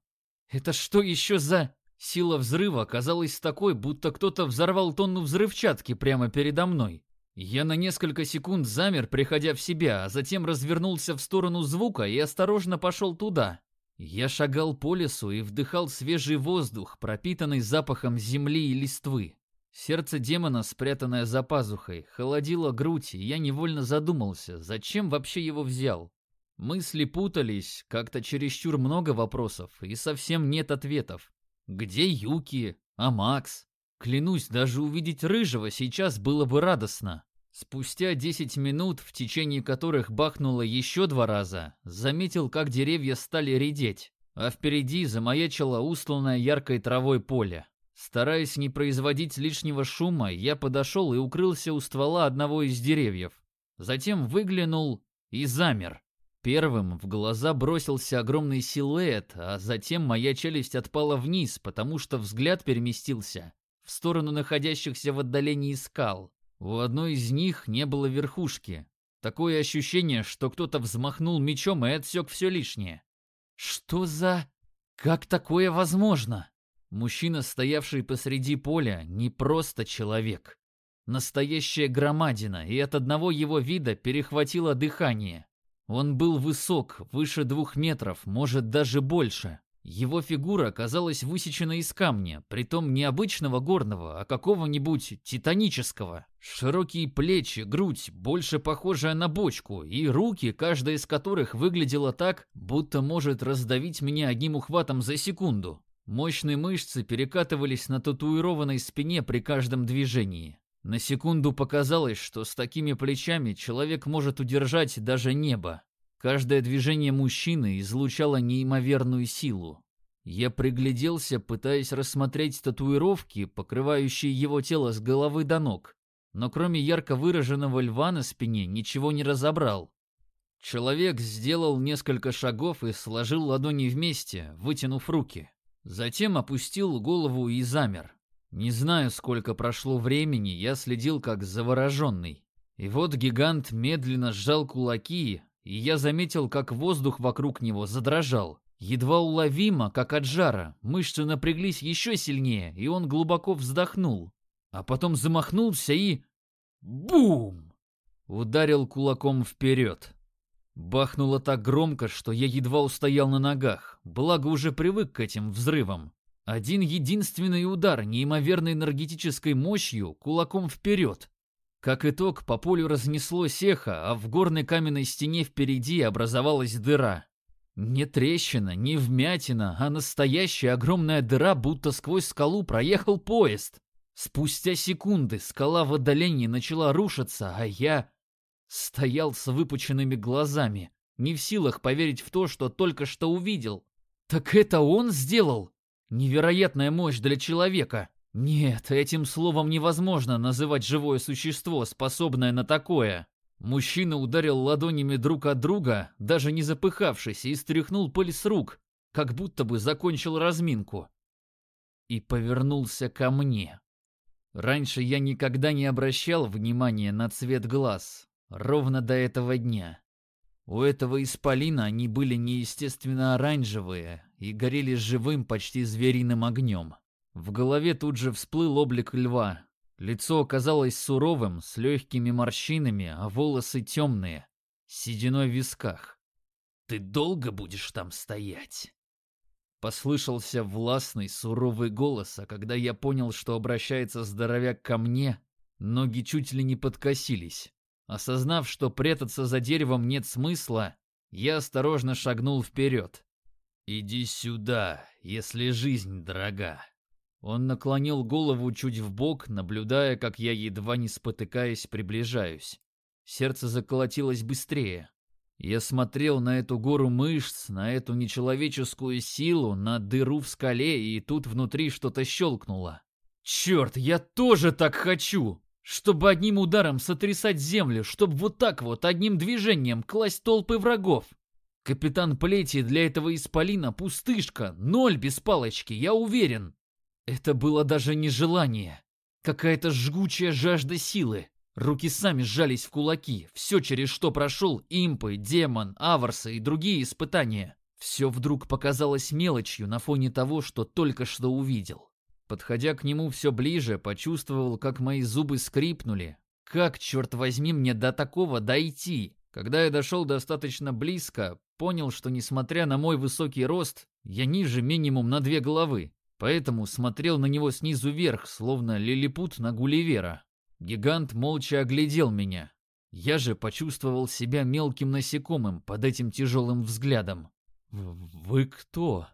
Это что еще за... Сила взрыва оказалась такой, будто кто-то взорвал тонну взрывчатки прямо передо мной. Я на несколько секунд замер, приходя в себя, а затем развернулся в сторону звука и осторожно пошел туда. Я шагал по лесу и вдыхал свежий воздух, пропитанный запахом земли и листвы. Сердце демона, спрятанное за пазухой, холодило грудь, и я невольно задумался, зачем вообще его взял. Мысли путались, как-то чересчур много вопросов, и совсем нет ответов. Где Юки? А Макс? Клянусь, даже увидеть Рыжего сейчас было бы радостно. Спустя 10 минут, в течение которых бахнуло еще два раза, заметил, как деревья стали редеть, а впереди замаячило устланное яркой травой поле. Стараясь не производить лишнего шума, я подошел и укрылся у ствола одного из деревьев. Затем выглянул и замер. Первым в глаза бросился огромный силуэт, а затем моя челюсть отпала вниз, потому что взгляд переместился в сторону находящихся в отдалении скал. У одной из них не было верхушки. Такое ощущение, что кто-то взмахнул мечом и отсек все лишнее. Что за... Как такое возможно? Мужчина, стоявший посреди поля, не просто человек. Настоящая громадина, и от одного его вида перехватило дыхание. Он был высок, выше двух метров, может даже больше. Его фигура казалась высечена из камня, притом не обычного горного, а какого-нибудь титанического. Широкие плечи, грудь, больше похожая на бочку, и руки, каждая из которых выглядела так, будто может раздавить меня одним ухватом за секунду. Мощные мышцы перекатывались на татуированной спине при каждом движении. На секунду показалось, что с такими плечами человек может удержать даже небо. Каждое движение мужчины излучало неимоверную силу. Я пригляделся, пытаясь рассмотреть татуировки, покрывающие его тело с головы до ног, но кроме ярко выраженного льва на спине ничего не разобрал. Человек сделал несколько шагов и сложил ладони вместе, вытянув руки. Затем опустил голову и замер. Не знаю, сколько прошло времени, я следил как завороженный. И вот гигант медленно сжал кулаки, и я заметил, как воздух вокруг него задрожал. Едва уловимо, как от жара, мышцы напряглись еще сильнее, и он глубоко вздохнул. А потом замахнулся и... Бум! Ударил кулаком вперед. Бахнуло так громко, что я едва устоял на ногах, благо уже привык к этим взрывам. Один единственный удар неимоверной энергетической мощью кулаком вперед. Как итог, по полю разнесло сеха, а в горной каменной стене впереди образовалась дыра. Не трещина, не вмятина, а настоящая огромная дыра, будто сквозь скалу проехал поезд. Спустя секунды скала в отдалении начала рушиться, а я стоял с выпученными глазами, не в силах поверить в то, что только что увидел. Так это он сделал? Невероятная мощь для человека. Нет, этим словом невозможно называть живое существо, способное на такое. Мужчина ударил ладонями друг от друга, даже не запыхавшись, и стряхнул пыль с рук, как будто бы закончил разминку. И повернулся ко мне. Раньше я никогда не обращал внимания на цвет глаз, ровно до этого дня. У этого исполина они были неестественно оранжевые и горели живым, почти звериным огнем. В голове тут же всплыл облик льва. Лицо оказалось суровым, с легкими морщинами, а волосы темные, сединой в висках. «Ты долго будешь там стоять?» Послышался властный, суровый голос, а когда я понял, что обращается здоровяк ко мне, ноги чуть ли не подкосились. Осознав, что прятаться за деревом нет смысла, я осторожно шагнул вперед. «Иди сюда, если жизнь дорога». Он наклонил голову чуть в бок, наблюдая, как я, едва не спотыкаясь, приближаюсь. Сердце заколотилось быстрее. Я смотрел на эту гору мышц, на эту нечеловеческую силу, на дыру в скале, и тут внутри что-то щелкнуло. «Черт, я тоже так хочу!» Чтобы одним ударом сотрясать землю, чтобы вот так вот, одним движением класть толпы врагов. Капитан Плети для этого исполина пустышка, ноль без палочки, я уверен. Это было даже не желание. Какая-то жгучая жажда силы. Руки сами сжались в кулаки. Все, через что прошел импы, демон, аварсы и другие испытания. Все вдруг показалось мелочью на фоне того, что только что увидел. Подходя к нему все ближе, почувствовал, как мои зубы скрипнули, как, черт возьми, мне до такого дойти? Когда я дошел достаточно близко, понял, что несмотря на мой высокий рост, я ниже минимум на две головы. Поэтому смотрел на него снизу вверх, словно лилипут на Гулливера. Гигант молча оглядел меня. Я же почувствовал себя мелким насекомым под этим тяжелым взглядом. «Вы кто?»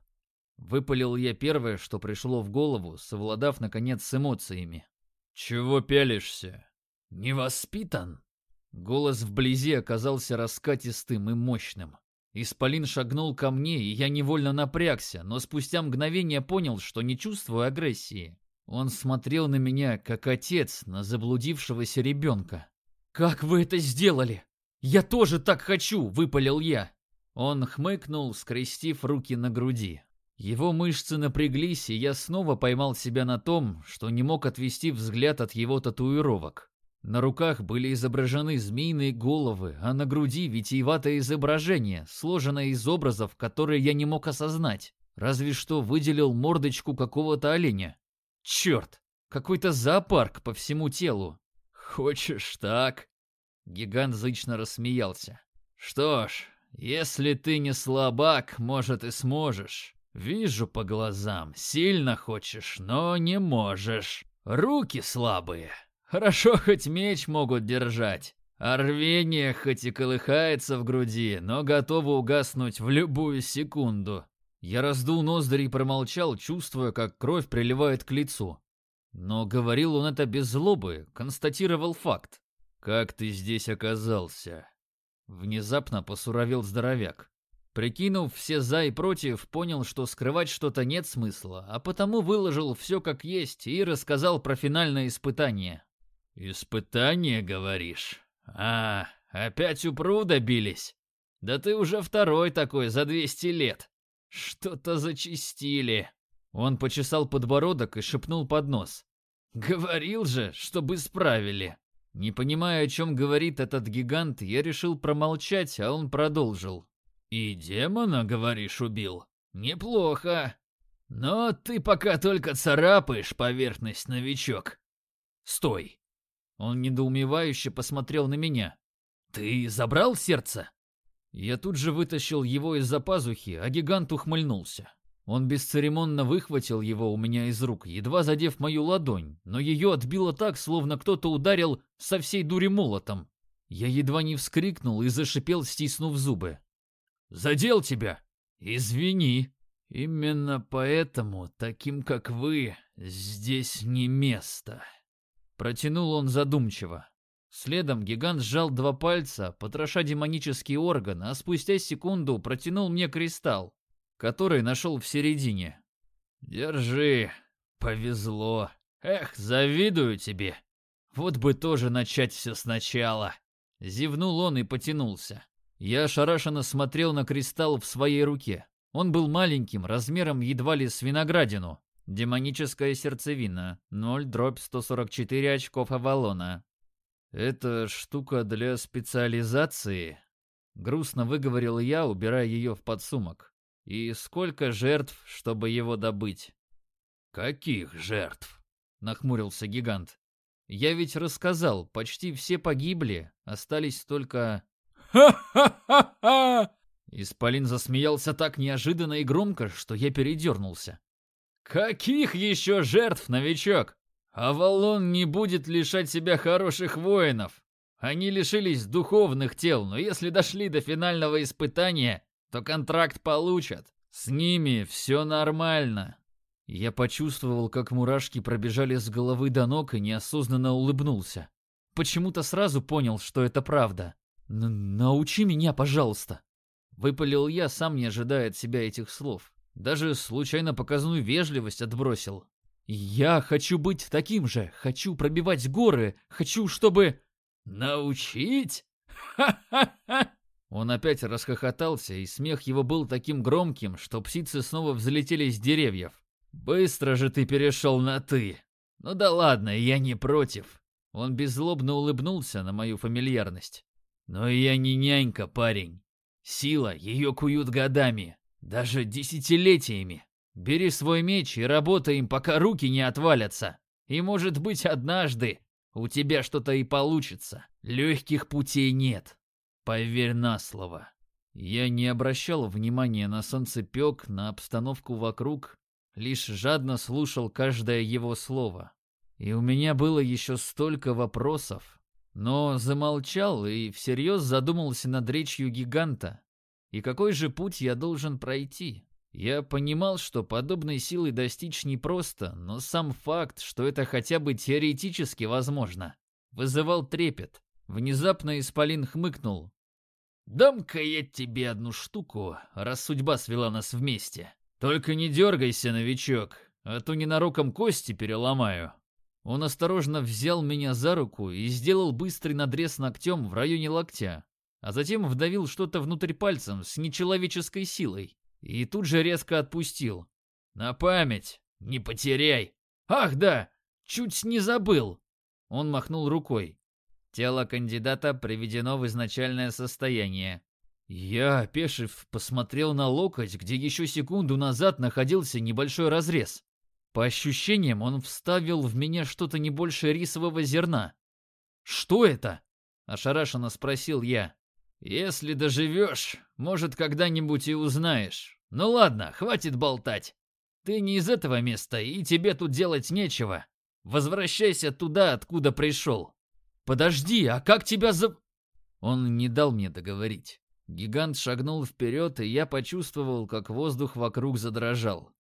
Выпалил я первое, что пришло в голову, совладав, наконец, с эмоциями. «Чего пялишься? Не воспитан?» Голос вблизи оказался раскатистым и мощным. Исполин шагнул ко мне, и я невольно напрягся, но спустя мгновение понял, что не чувствую агрессии. Он смотрел на меня, как отец на заблудившегося ребенка. «Как вы это сделали? Я тоже так хочу!» — выпалил я. Он хмыкнул, скрестив руки на груди. Его мышцы напряглись, и я снова поймал себя на том, что не мог отвести взгляд от его татуировок. На руках были изображены змеиные головы, а на груди витиеватое изображение, сложенное из образов, которые я не мог осознать. Разве что выделил мордочку какого-то оленя. Черт, какой-то зоопарк по всему телу. Хочешь так? Гигант зычно рассмеялся. Что ж, если ты не слабак, может и сможешь. Вижу по глазам, сильно хочешь, но не можешь. Руки слабые. Хорошо, хоть меч могут держать. А рвение хоть и колыхается в груди, но готово угаснуть в любую секунду. Я раздул ноздри и промолчал, чувствуя, как кровь приливает к лицу. Но говорил он это без злобы, констатировал факт. «Как ты здесь оказался?» Внезапно посуровел здоровяк. Прикинув все за и против, понял, что скрывать что-то нет смысла, а потому выложил все как есть и рассказал про финальное испытание. «Испытание, говоришь? А, опять у пруда бились? Да ты уже второй такой за 200 лет. Что-то зачистили». Он почесал подбородок и шепнул под нос. «Говорил же, чтобы справили». Не понимая, о чем говорит этот гигант, я решил промолчать, а он продолжил. «И демона, говоришь, убил? Неплохо. Но ты пока только царапаешь поверхность, новичок. Стой!» Он недоумевающе посмотрел на меня. «Ты забрал сердце?» Я тут же вытащил его из-за пазухи, а гигант ухмыльнулся. Он бесцеремонно выхватил его у меня из рук, едва задев мою ладонь, но ее отбило так, словно кто-то ударил со всей дури молотом. Я едва не вскрикнул и зашипел, стиснув зубы. Задел тебя? Извини. Именно поэтому таким, как вы, здесь не место. Протянул он задумчиво. Следом гигант сжал два пальца, потроша демонический орган, а спустя секунду протянул мне кристалл, который нашел в середине. «Держи, повезло. Эх, завидую тебе. Вот бы тоже начать все сначала». Зевнул он и потянулся. Я ошарашенно смотрел на кристалл в своей руке. Он был маленьким, размером едва ли с виноградину. Демоническая сердцевина. 0 дробь 144 очков Авалона. Это штука для специализации. Грустно выговорил я, убирая ее в подсумок. И сколько жертв, чтобы его добыть? Каких жертв? Нахмурился гигант. Я ведь рассказал, почти все погибли, остались только... «Ха-ха-ха-ха!» Исполин засмеялся так неожиданно и громко, что я передернулся. «Каких еще жертв, новичок? Авалон не будет лишать себя хороших воинов. Они лишились духовных тел, но если дошли до финального испытания, то контракт получат. С ними все нормально». Я почувствовал, как мурашки пробежали с головы до ног и неосознанно улыбнулся. Почему-то сразу понял, что это правда. «Научи меня, пожалуйста!» Выпалил я, сам не ожидая от себя этих слов. Даже случайно показную вежливость отбросил. «Я хочу быть таким же, хочу пробивать горы, хочу, чтобы...» «Научить? Ха-ха-ха!» Он опять расхохотался, и смех его был таким громким, что птицы снова взлетели с деревьев. «Быстро же ты перешел на «ты». Ну да ладно, я не против». Он беззлобно улыбнулся на мою фамильярность. Но я не нянька, парень. Сила, ее куют годами, даже десятилетиями. Бери свой меч и работай им, пока руки не отвалятся. И, может быть, однажды У тебя что-то и получится. Легких путей нет. Поверь на слово. Я не обращал внимания на солнцепек, на обстановку вокруг, лишь жадно слушал каждое его слово. И у меня было еще столько вопросов, но замолчал и всерьез задумался над речью гиганта. И какой же путь я должен пройти? Я понимал, что подобной силы достичь непросто, но сам факт, что это хотя бы теоретически возможно, вызывал трепет. Внезапно Исполин хмыкнул. «Дам-ка я тебе одну штуку, раз судьба свела нас вместе. Только не дергайся, новичок, а то ненароком кости переломаю». Он осторожно взял меня за руку и сделал быстрый надрез ногтем в районе локтя, а затем вдавил что-то внутрь пальцем с нечеловеческой силой и тут же резко отпустил. «На память! Не потеряй! Ах да! Чуть не забыл!» Он махнул рукой. Тело кандидата приведено в изначальное состояние. Я, опешив, посмотрел на локоть, где еще секунду назад находился небольшой разрез. По ощущениям, он вставил в меня что-то не больше рисового зерна. «Что это?» – ошарашенно спросил я. «Если доживешь, может, когда-нибудь и узнаешь. Ну ладно, хватит болтать. Ты не из этого места, и тебе тут делать нечего. Возвращайся туда, откуда пришел». «Подожди, а как тебя за...» Он не дал мне договорить. Гигант шагнул вперед, и я почувствовал, как воздух вокруг задрожал.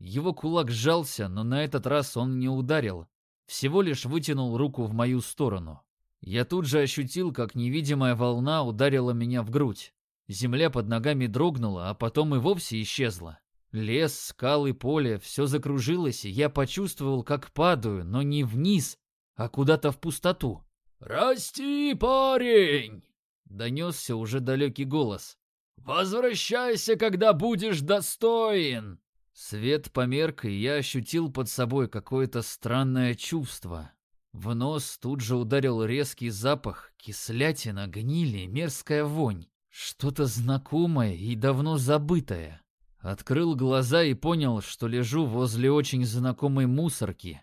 Его кулак сжался, но на этот раз он не ударил, всего лишь вытянул руку в мою сторону. Я тут же ощутил, как невидимая волна ударила меня в грудь. Земля под ногами дрогнула, а потом и вовсе исчезла. Лес, скалы, поле, все закружилось, и я почувствовал, как падаю, но не вниз, а куда-то в пустоту. «Расти, парень!» — донесся уже далекий голос. «Возвращайся, когда будешь достоин!» Свет померк, и я ощутил под собой какое-то странное чувство. В нос тут же ударил резкий запах, кислятина, гнили, мерзкая вонь. Что-то знакомое и давно забытое. Открыл глаза и понял, что лежу возле очень знакомой мусорки,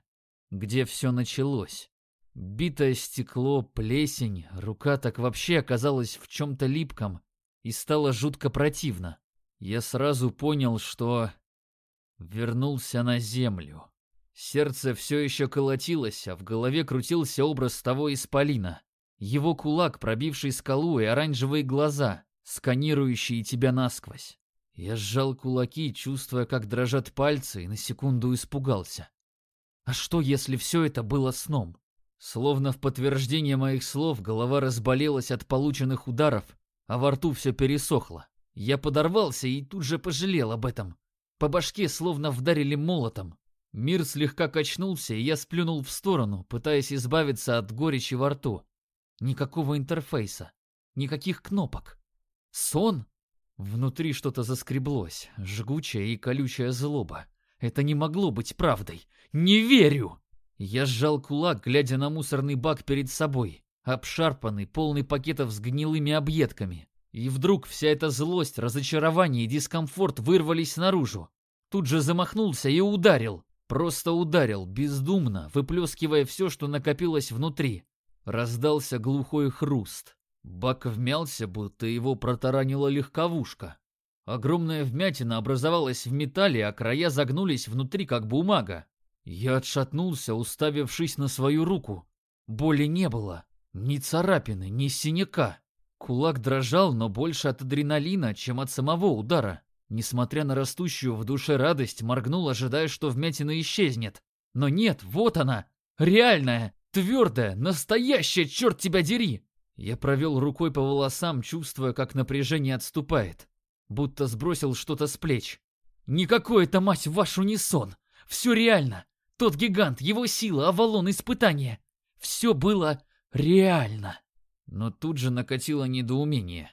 где все началось. Битое стекло, плесень, рука так вообще оказалась в чем-то липком и стало жутко противно. Я сразу понял, что вернулся на землю. Сердце все еще колотилось, а в голове крутился образ того исполина. Его кулак, пробивший скалу, и оранжевые глаза, сканирующие тебя насквозь. Я сжал кулаки, чувствуя, как дрожат пальцы, и на секунду испугался. А что, если все это было сном? Словно в подтверждение моих слов, голова разболелась от полученных ударов, а во рту все пересохло. Я подорвался и тут же пожалел об этом. По башке словно вдарили молотом. Мир слегка качнулся, и я сплюнул в сторону, пытаясь избавиться от горечи во рту. Никакого интерфейса, никаких кнопок. Сон? Внутри что-то заскреблось, жгучая и колючая злоба. Это не могло быть правдой. Не верю! Я сжал кулак, глядя на мусорный бак перед собой, обшарпанный, полный пакетов с гнилыми объедками. И вдруг вся эта злость, разочарование и дискомфорт вырвались наружу. Тут же замахнулся и ударил. Просто ударил, бездумно, выплескивая все, что накопилось внутри. Раздался глухой хруст. Бак вмялся, будто его протаранила легковушка. Огромная вмятина образовалась в металле, а края загнулись внутри, как бумага. Я отшатнулся, уставившись на свою руку. Боли не было. Ни царапины, ни синяка. Кулак дрожал, но больше от адреналина, чем от самого удара. Несмотря на растущую в душе радость, моргнул, ожидая, что вмятина исчезнет. Но нет, вот она! Реальная, твердая, настоящая, черт тебя дери! Я провел рукой по волосам, чувствуя, как напряжение отступает. Будто сбросил что-то с плеч. Никакой это, мать вашу, не сон! Все реально! Тот гигант, его сила, Авалон, испытание! Все было реально! Но тут же накатило недоумение.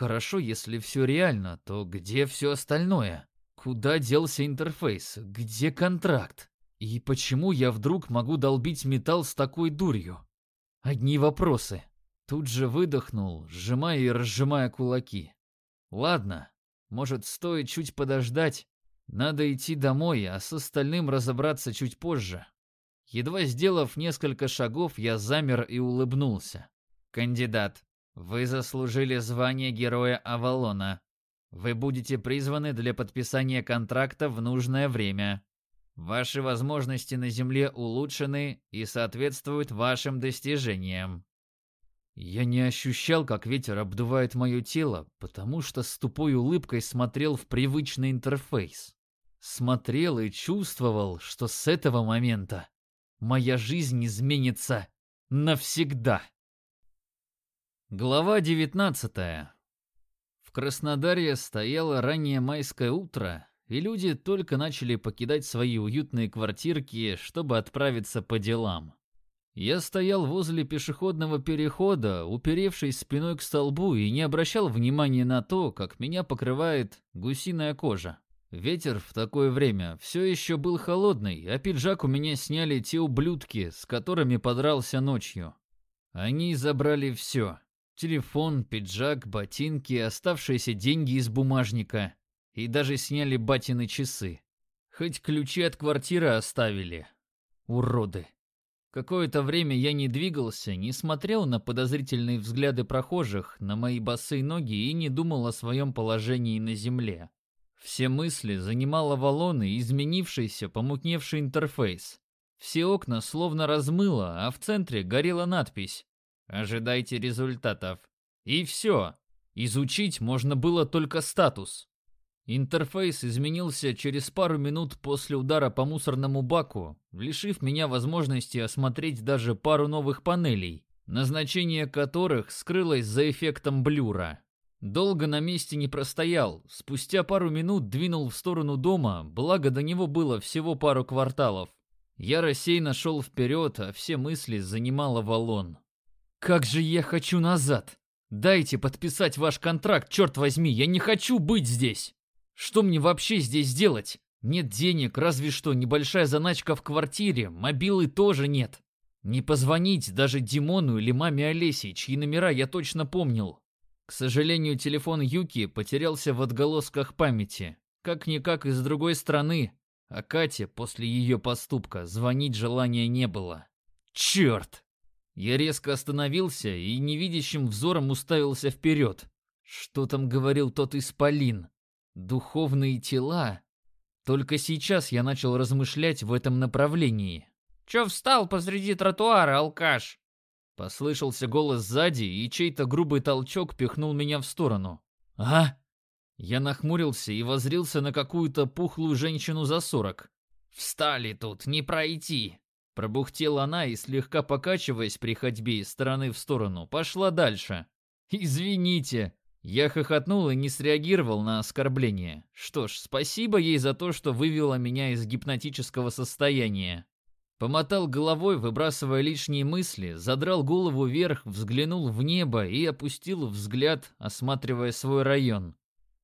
Хорошо, если все реально, то где все остальное? Куда делся интерфейс? Где контракт? И почему я вдруг могу долбить металл с такой дурью? Одни вопросы. Тут же выдохнул, сжимая и разжимая кулаки. Ладно, может, стоит чуть подождать. Надо идти домой, а с остальным разобраться чуть позже. Едва сделав несколько шагов, я замер и улыбнулся. «Кандидат, вы заслужили звание Героя Авалона. Вы будете призваны для подписания контракта в нужное время. Ваши возможности на Земле улучшены и соответствуют вашим достижениям. Я не ощущал, как ветер обдувает мое тело, потому что с тупой улыбкой смотрел в привычный интерфейс. Смотрел и чувствовал, что с этого момента моя жизнь изменится навсегда. Глава 19. В Краснодаре стояло раннее майское утро, и люди только начали покидать свои уютные квартирки, чтобы отправиться по делам. Я стоял возле пешеходного перехода, уперевшись спиной к столбу и не обращал внимания на то, как меня покрывает гусиная кожа. Ветер в такое время все еще был холодный, а пиджак у меня сняли те ублюдки, с которыми подрался ночью. Они забрали все. Телефон, пиджак, ботинки, оставшиеся деньги из бумажника. И даже сняли батины часы. Хоть ключи от квартиры оставили. Уроды. Какое-то время я не двигался, не смотрел на подозрительные взгляды прохожих, на мои босые ноги и не думал о своем положении на земле. Все мысли занимал Авалон и изменившийся, помутневший интерфейс. Все окна словно размыло, а в центре горела надпись «Ожидайте результатов». И все. Изучить можно было только статус. Интерфейс изменился через пару минут после удара по мусорному баку, лишив меня возможности осмотреть даже пару новых панелей, назначение которых скрылось за эффектом блюра. Долго на месте не простоял, спустя пару минут двинул в сторону дома, благо до него было всего пару кварталов. Я рассеянно шел вперед, а все мысли занимала валон. «Как же я хочу назад! Дайте подписать ваш контракт, черт возьми, я не хочу быть здесь!» Что мне вообще здесь делать? Нет денег, разве что небольшая заначка в квартире, мобилы тоже нет. Не позвонить даже Димону или маме Олесе, чьи номера я точно помнил. К сожалению, телефон Юки потерялся в отголосках памяти. Как-никак из другой страны. А Кате после ее поступка звонить желания не было. Черт! Я резко остановился и невидящим взором уставился вперед. Что там говорил тот исполин? Духовные тела? Только сейчас я начал размышлять в этом направлении. «Чё встал посреди тротуара, алкаш?» Послышался голос сзади, и чей-то грубый толчок пихнул меня в сторону. «А?» Я нахмурился и возрился на какую-то пухлую женщину за сорок. «Встали тут, не пройти!» Пробухтела она и, слегка покачиваясь при ходьбе из стороны в сторону, пошла дальше. «Извините!» Я хохотнул и не среагировал на оскорбление. Что ж, спасибо ей за то, что вывела меня из гипнотического состояния. Помотал головой, выбрасывая лишние мысли, задрал голову вверх, взглянул в небо и опустил взгляд, осматривая свой район.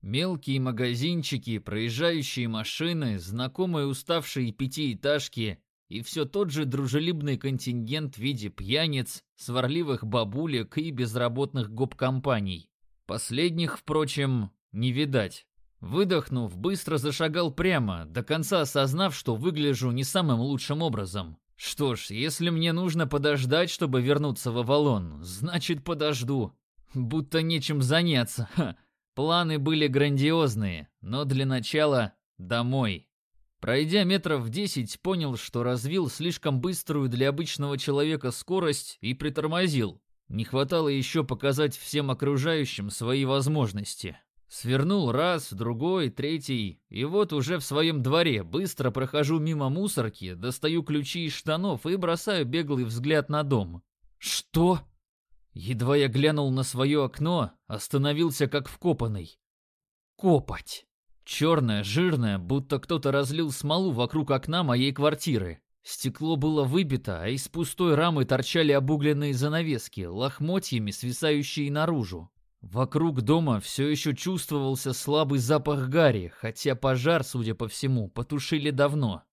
Мелкие магазинчики, проезжающие машины, знакомые уставшие пятиэтажки и все тот же дружелюбный контингент в виде пьяниц, сварливых бабулек и безработных гоп-компаний. Последних, впрочем, не видать. Выдохнув, быстро зашагал прямо, до конца осознав, что выгляжу не самым лучшим образом. Что ж, если мне нужно подождать, чтобы вернуться в Авалон, значит подожду. Будто нечем заняться. Ха. Планы были грандиозные, но для начала домой. Пройдя метров в десять, понял, что развил слишком быструю для обычного человека скорость и притормозил. Не хватало еще показать всем окружающим свои возможности. Свернул раз, другой, третий, и вот уже в своем дворе быстро прохожу мимо мусорки, достаю ключи из штанов и бросаю беглый взгляд на дом. Что? Едва я глянул на свое окно, остановился как вкопанный. Копать. Черная, жирная, будто кто-то разлил смолу вокруг окна моей квартиры. Стекло было выбито, а из пустой рамы торчали обугленные занавески, лохмотьями свисающие наружу. Вокруг дома все еще чувствовался слабый запах гари, хотя пожар, судя по всему, потушили давно.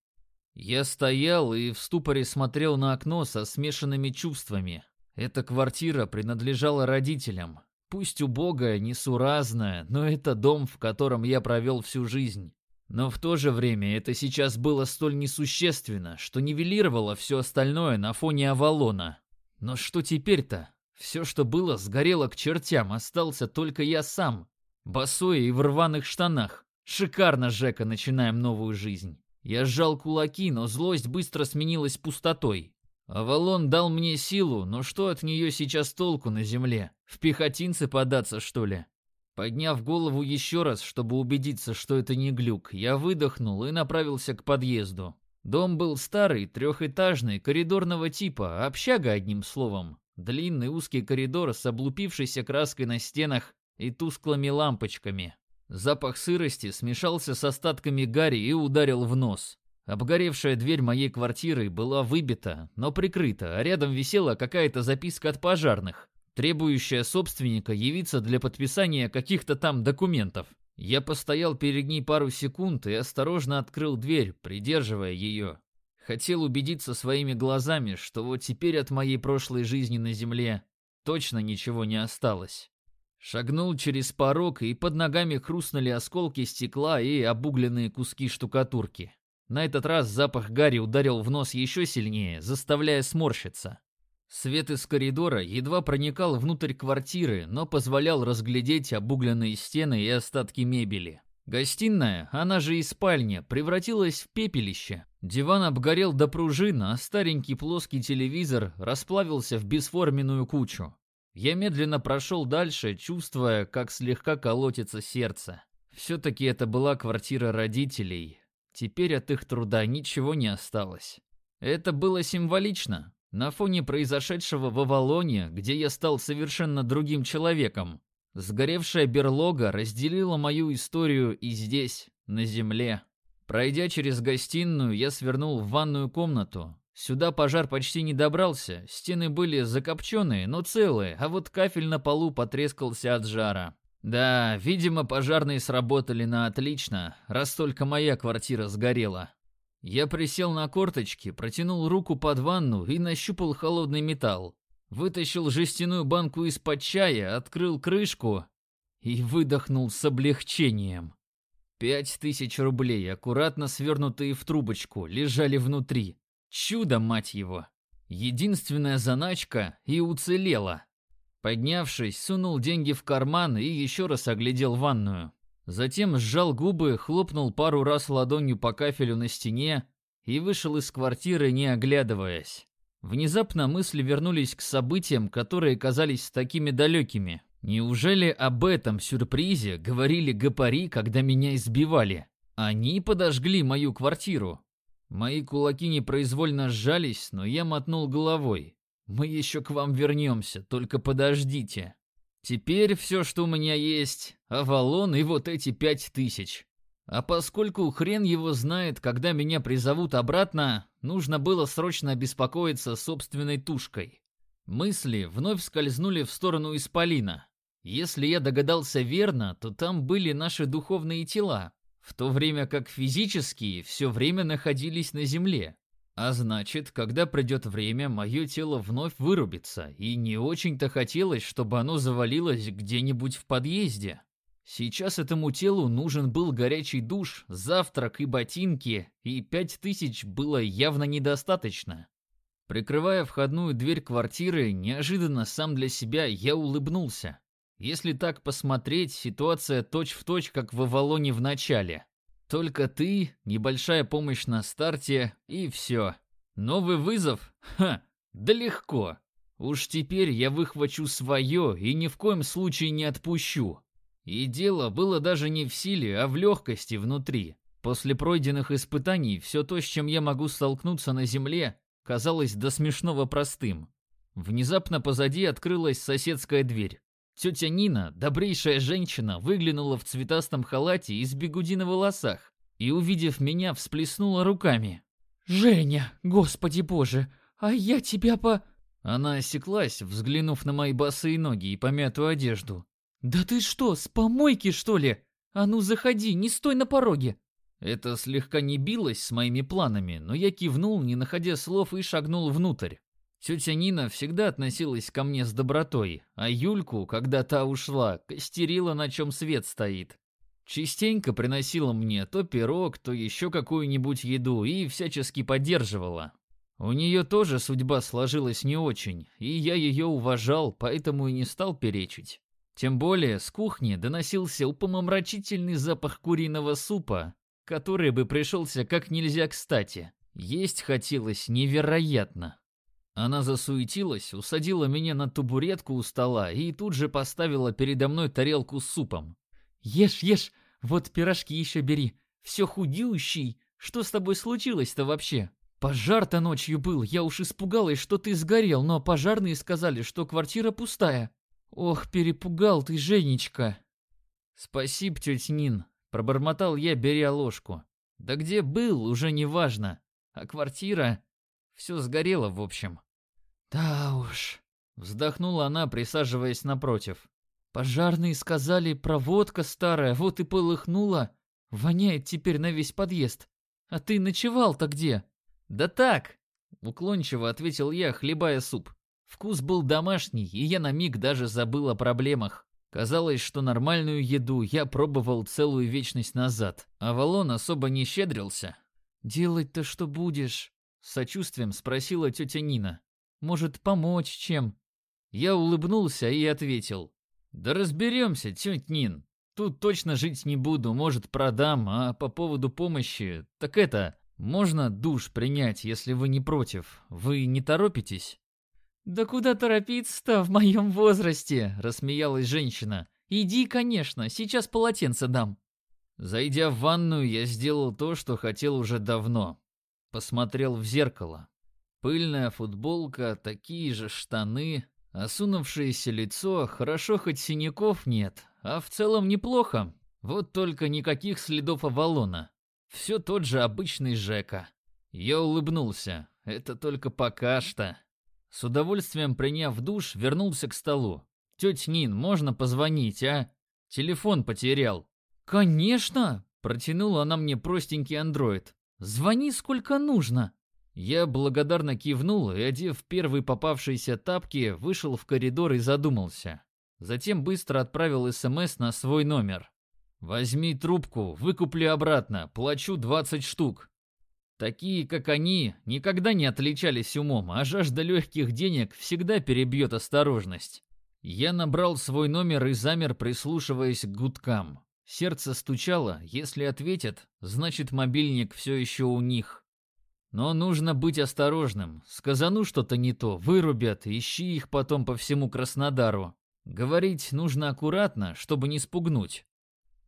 Я стоял и в ступоре смотрел на окно со смешанными чувствами. Эта квартира принадлежала родителям. Пусть убогая, несуразная, но это дом, в котором я провел всю жизнь. Но в то же время это сейчас было столь несущественно, что нивелировало все остальное на фоне Авалона. Но что теперь-то? Все, что было, сгорело к чертям, остался только я сам. Босой и в рваных штанах. Шикарно, Жека, начинаем новую жизнь. Я сжал кулаки, но злость быстро сменилась пустотой. Авалон дал мне силу, но что от нее сейчас толку на земле? В пехотинцы податься, что ли? Подняв голову еще раз, чтобы убедиться, что это не глюк, я выдохнул и направился к подъезду. Дом был старый, трехэтажный, коридорного типа, общага одним словом. Длинный узкий коридор с облупившейся краской на стенах и тусклыми лампочками. Запах сырости смешался с остатками гари и ударил в нос. Обгоревшая дверь моей квартиры была выбита, но прикрыта, а рядом висела какая-то записка от пожарных требующая собственника явиться для подписания каких-то там документов. Я постоял перед ней пару секунд и осторожно открыл дверь, придерживая ее. Хотел убедиться своими глазами, что вот теперь от моей прошлой жизни на земле точно ничего не осталось. Шагнул через порог, и под ногами хрустнули осколки стекла и обугленные куски штукатурки. На этот раз запах гари ударил в нос еще сильнее, заставляя сморщиться. Свет из коридора едва проникал внутрь квартиры, но позволял разглядеть обугленные стены и остатки мебели. Гостиная, она же и спальня, превратилась в пепелище. Диван обгорел до пружин, а старенький плоский телевизор расплавился в бесформенную кучу. Я медленно прошел дальше, чувствуя, как слегка колотится сердце. Все-таки это была квартира родителей. Теперь от их труда ничего не осталось. Это было символично. На фоне произошедшего в Авалоне, где я стал совершенно другим человеком, сгоревшая берлога разделила мою историю и здесь, на земле. Пройдя через гостиную, я свернул в ванную комнату. Сюда пожар почти не добрался, стены были закопченные, но целые, а вот кафель на полу потрескался от жара. Да, видимо, пожарные сработали на отлично, раз только моя квартира сгорела. Я присел на корточки, протянул руку под ванну и нащупал холодный металл. Вытащил жестяную банку из-под чая, открыл крышку и выдохнул с облегчением. Пять тысяч рублей, аккуратно свернутые в трубочку, лежали внутри. Чудо, мать его! Единственная заначка и уцелела. Поднявшись, сунул деньги в карман и еще раз оглядел ванную. Затем сжал губы, хлопнул пару раз ладонью по кафелю на стене и вышел из квартиры, не оглядываясь. Внезапно мысли вернулись к событиям, которые казались такими далекими. Неужели об этом сюрпризе говорили гопари, когда меня избивали? Они подожгли мою квартиру. Мои кулаки непроизвольно сжались, но я мотнул головой. Мы еще к вам вернемся, только подождите. Теперь все, что у меня есть, Авалон и вот эти пять тысяч. А поскольку хрен его знает, когда меня призовут обратно, нужно было срочно обеспокоиться собственной тушкой. Мысли вновь скользнули в сторону Исполина. Если я догадался верно, то там были наши духовные тела, в то время как физические все время находились на земле. А значит, когда придет время, мое тело вновь вырубится, и не очень-то хотелось, чтобы оно завалилось где-нибудь в подъезде. Сейчас этому телу нужен был горячий душ, завтрак и ботинки, и пять тысяч было явно недостаточно. Прикрывая входную дверь квартиры, неожиданно сам для себя я улыбнулся. Если так посмотреть, ситуация точь-в-точь, точь, как в Авалоне в начале. Только ты, небольшая помощь на старте и все. Новый вызов? Ха, да легко. Уж теперь я выхвачу свое и ни в коем случае не отпущу. И дело было даже не в силе, а в легкости внутри. После пройденных испытаний все то, с чем я могу столкнуться на земле, казалось до смешного простым. Внезапно позади открылась соседская дверь. Тетя Нина, добрейшая женщина, выглянула в цветастом халате и с бегуди на волосах и, увидев меня, всплеснула руками. «Женя, господи боже, а я тебя по...» Она осеклась, взглянув на мои босые ноги и помятую одежду. «Да ты что, с помойки, что ли? А ну заходи, не стой на пороге!» Это слегка не билось с моими планами, но я кивнул, не находя слов, и шагнул внутрь. Тетя Нина всегда относилась ко мне с добротой, а Юльку, когда та ушла, костерила, на чем свет стоит. Частенько приносила мне то пирог, то еще какую-нибудь еду и всячески поддерживала. У нее тоже судьба сложилась не очень, и я ее уважал, поэтому и не стал перечить. Тем более с кухни доносился упомомрачительный запах куриного супа, который бы пришелся как нельзя кстати. Есть хотелось невероятно. Она засуетилась, усадила меня на табуретку у стола и тут же поставила передо мной тарелку с супом. Ешь, ешь, вот пирожки еще бери. Все худеющий. Что с тобой случилось-то вообще? Пожар-то ночью был, я уж испугалась, что ты сгорел, но пожарные сказали, что квартира пустая. Ох, перепугал ты, Женечка. Спасибо, тетя Нин, пробормотал я, беря ложку. Да где был, уже не важно. А квартира... Все сгорело, в общем. Да уж, вздохнула она, присаживаясь напротив. Пожарные сказали, проводка старая, вот и полыхнула. Воняет теперь на весь подъезд. А ты ночевал-то где? Да так, уклончиво ответил я, хлебая суп. Вкус был домашний, и я на миг даже забыл о проблемах. Казалось, что нормальную еду я пробовал целую вечность назад, а Валон особо не щедрился. «Делать-то что будешь?» — сочувствием спросила тетя Нина. «Может, помочь чем?» Я улыбнулся и ответил. «Да разберемся, тетя Нин. Тут точно жить не буду, может, продам, а по поводу помощи... Так это, можно душ принять, если вы не против? Вы не торопитесь?» «Да куда торопиться-то в моем возрасте?» – рассмеялась женщина. «Иди, конечно, сейчас полотенце дам». Зайдя в ванную, я сделал то, что хотел уже давно. Посмотрел в зеркало. Пыльная футболка, такие же штаны, Осунувшееся лицо, хорошо хоть синяков нет, а в целом неплохо. Вот только никаких следов Авалона. Все тот же обычный Жека. Я улыбнулся. Это только пока что. С удовольствием приняв душ, вернулся к столу. «Тетя Нин, можно позвонить, а? Телефон потерял». «Конечно!» – протянула она мне простенький андроид. «Звони сколько нужно». Я благодарно кивнул и, одев первые попавшиеся тапки, вышел в коридор и задумался. Затем быстро отправил СМС на свой номер. «Возьми трубку, выкуплю обратно, плачу 20 штук». Такие, как они, никогда не отличались умом, а жажда легких денег всегда перебьет осторожность. Я набрал свой номер и замер, прислушиваясь к гудкам. Сердце стучало, если ответят, значит мобильник все еще у них. Но нужно быть осторожным. Сказану что-то не то, вырубят, ищи их потом по всему Краснодару. Говорить нужно аккуратно, чтобы не спугнуть.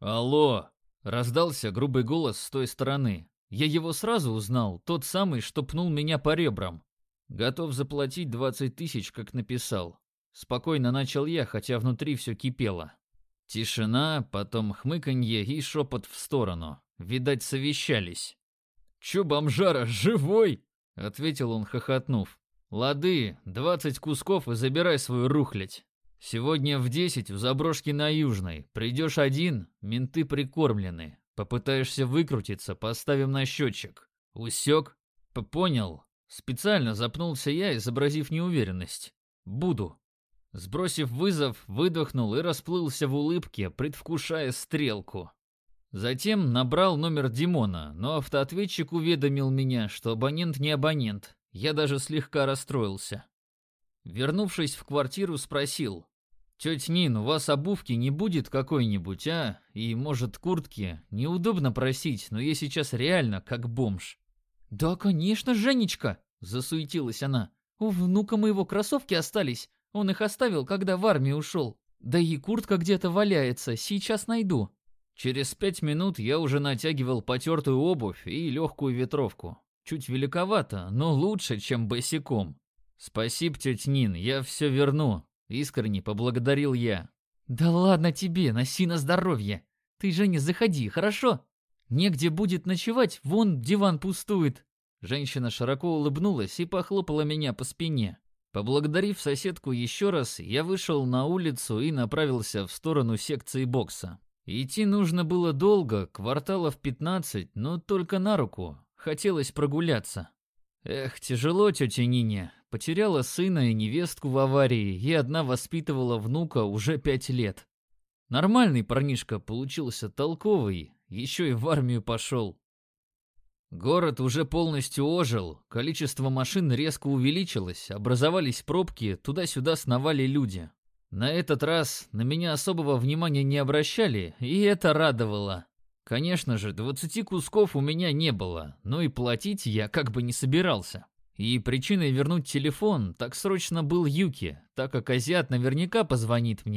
«Алло!» — раздался грубый голос с той стороны. Я его сразу узнал, тот самый, что пнул меня по ребрам. Готов заплатить двадцать тысяч, как написал. Спокойно начал я, хотя внутри все кипело. Тишина, потом хмыканье и шепот в сторону. Видать, совещались. «Чё, бомжара, живой?» — ответил он, хохотнув. «Лады, двадцать кусков и забирай свою рухлядь. Сегодня в десять у заброшки на Южной. Придешь один, менты прикормлены. Попытаешься выкрутиться, поставим на счетчик. Усек? Понял. Специально запнулся я, изобразив неуверенность. Буду. Сбросив вызов, выдохнул и расплылся в улыбке, предвкушая стрелку. Затем набрал номер Димона, но автоответчик уведомил меня, что абонент не абонент. Я даже слегка расстроился. Вернувшись в квартиру, спросил. «Тетя Нин, у вас обувки не будет какой-нибудь, а? И, может, куртки? Неудобно просить, но я сейчас реально как бомж». «Да, конечно, Женечка!» – засуетилась она. «У внука моего кроссовки остались. Он их оставил, когда в армию ушел. Да и куртка где-то валяется, сейчас найду». Через пять минут я уже натягивал потертую обувь и легкую ветровку. Чуть великовато, но лучше, чем босиком. «Спасибо, тетя Нин, я все верну», — искренне поблагодарил я. «Да ладно тебе, носи на здоровье. Ты же не заходи, хорошо? Негде будет ночевать, вон диван пустует». Женщина широко улыбнулась и похлопала меня по спине. Поблагодарив соседку еще раз, я вышел на улицу и направился в сторону секции бокса. Идти нужно было долго, кварталов 15, но только на руку. Хотелось прогуляться. Эх, тяжело тетя Нине. Потеряла сына и невестку в аварии, и одна воспитывала внука уже пять лет. Нормальный парнишка получился толковый, еще и в армию пошел. Город уже полностью ожил, количество машин резко увеличилось, образовались пробки, туда-сюда сновали люди. На этот раз на меня особого внимания не обращали, и это радовало. Конечно же, 20 кусков у меня не было, но и платить я как бы не собирался. И причиной вернуть телефон так срочно был Юки, так как азиат наверняка позвонит мне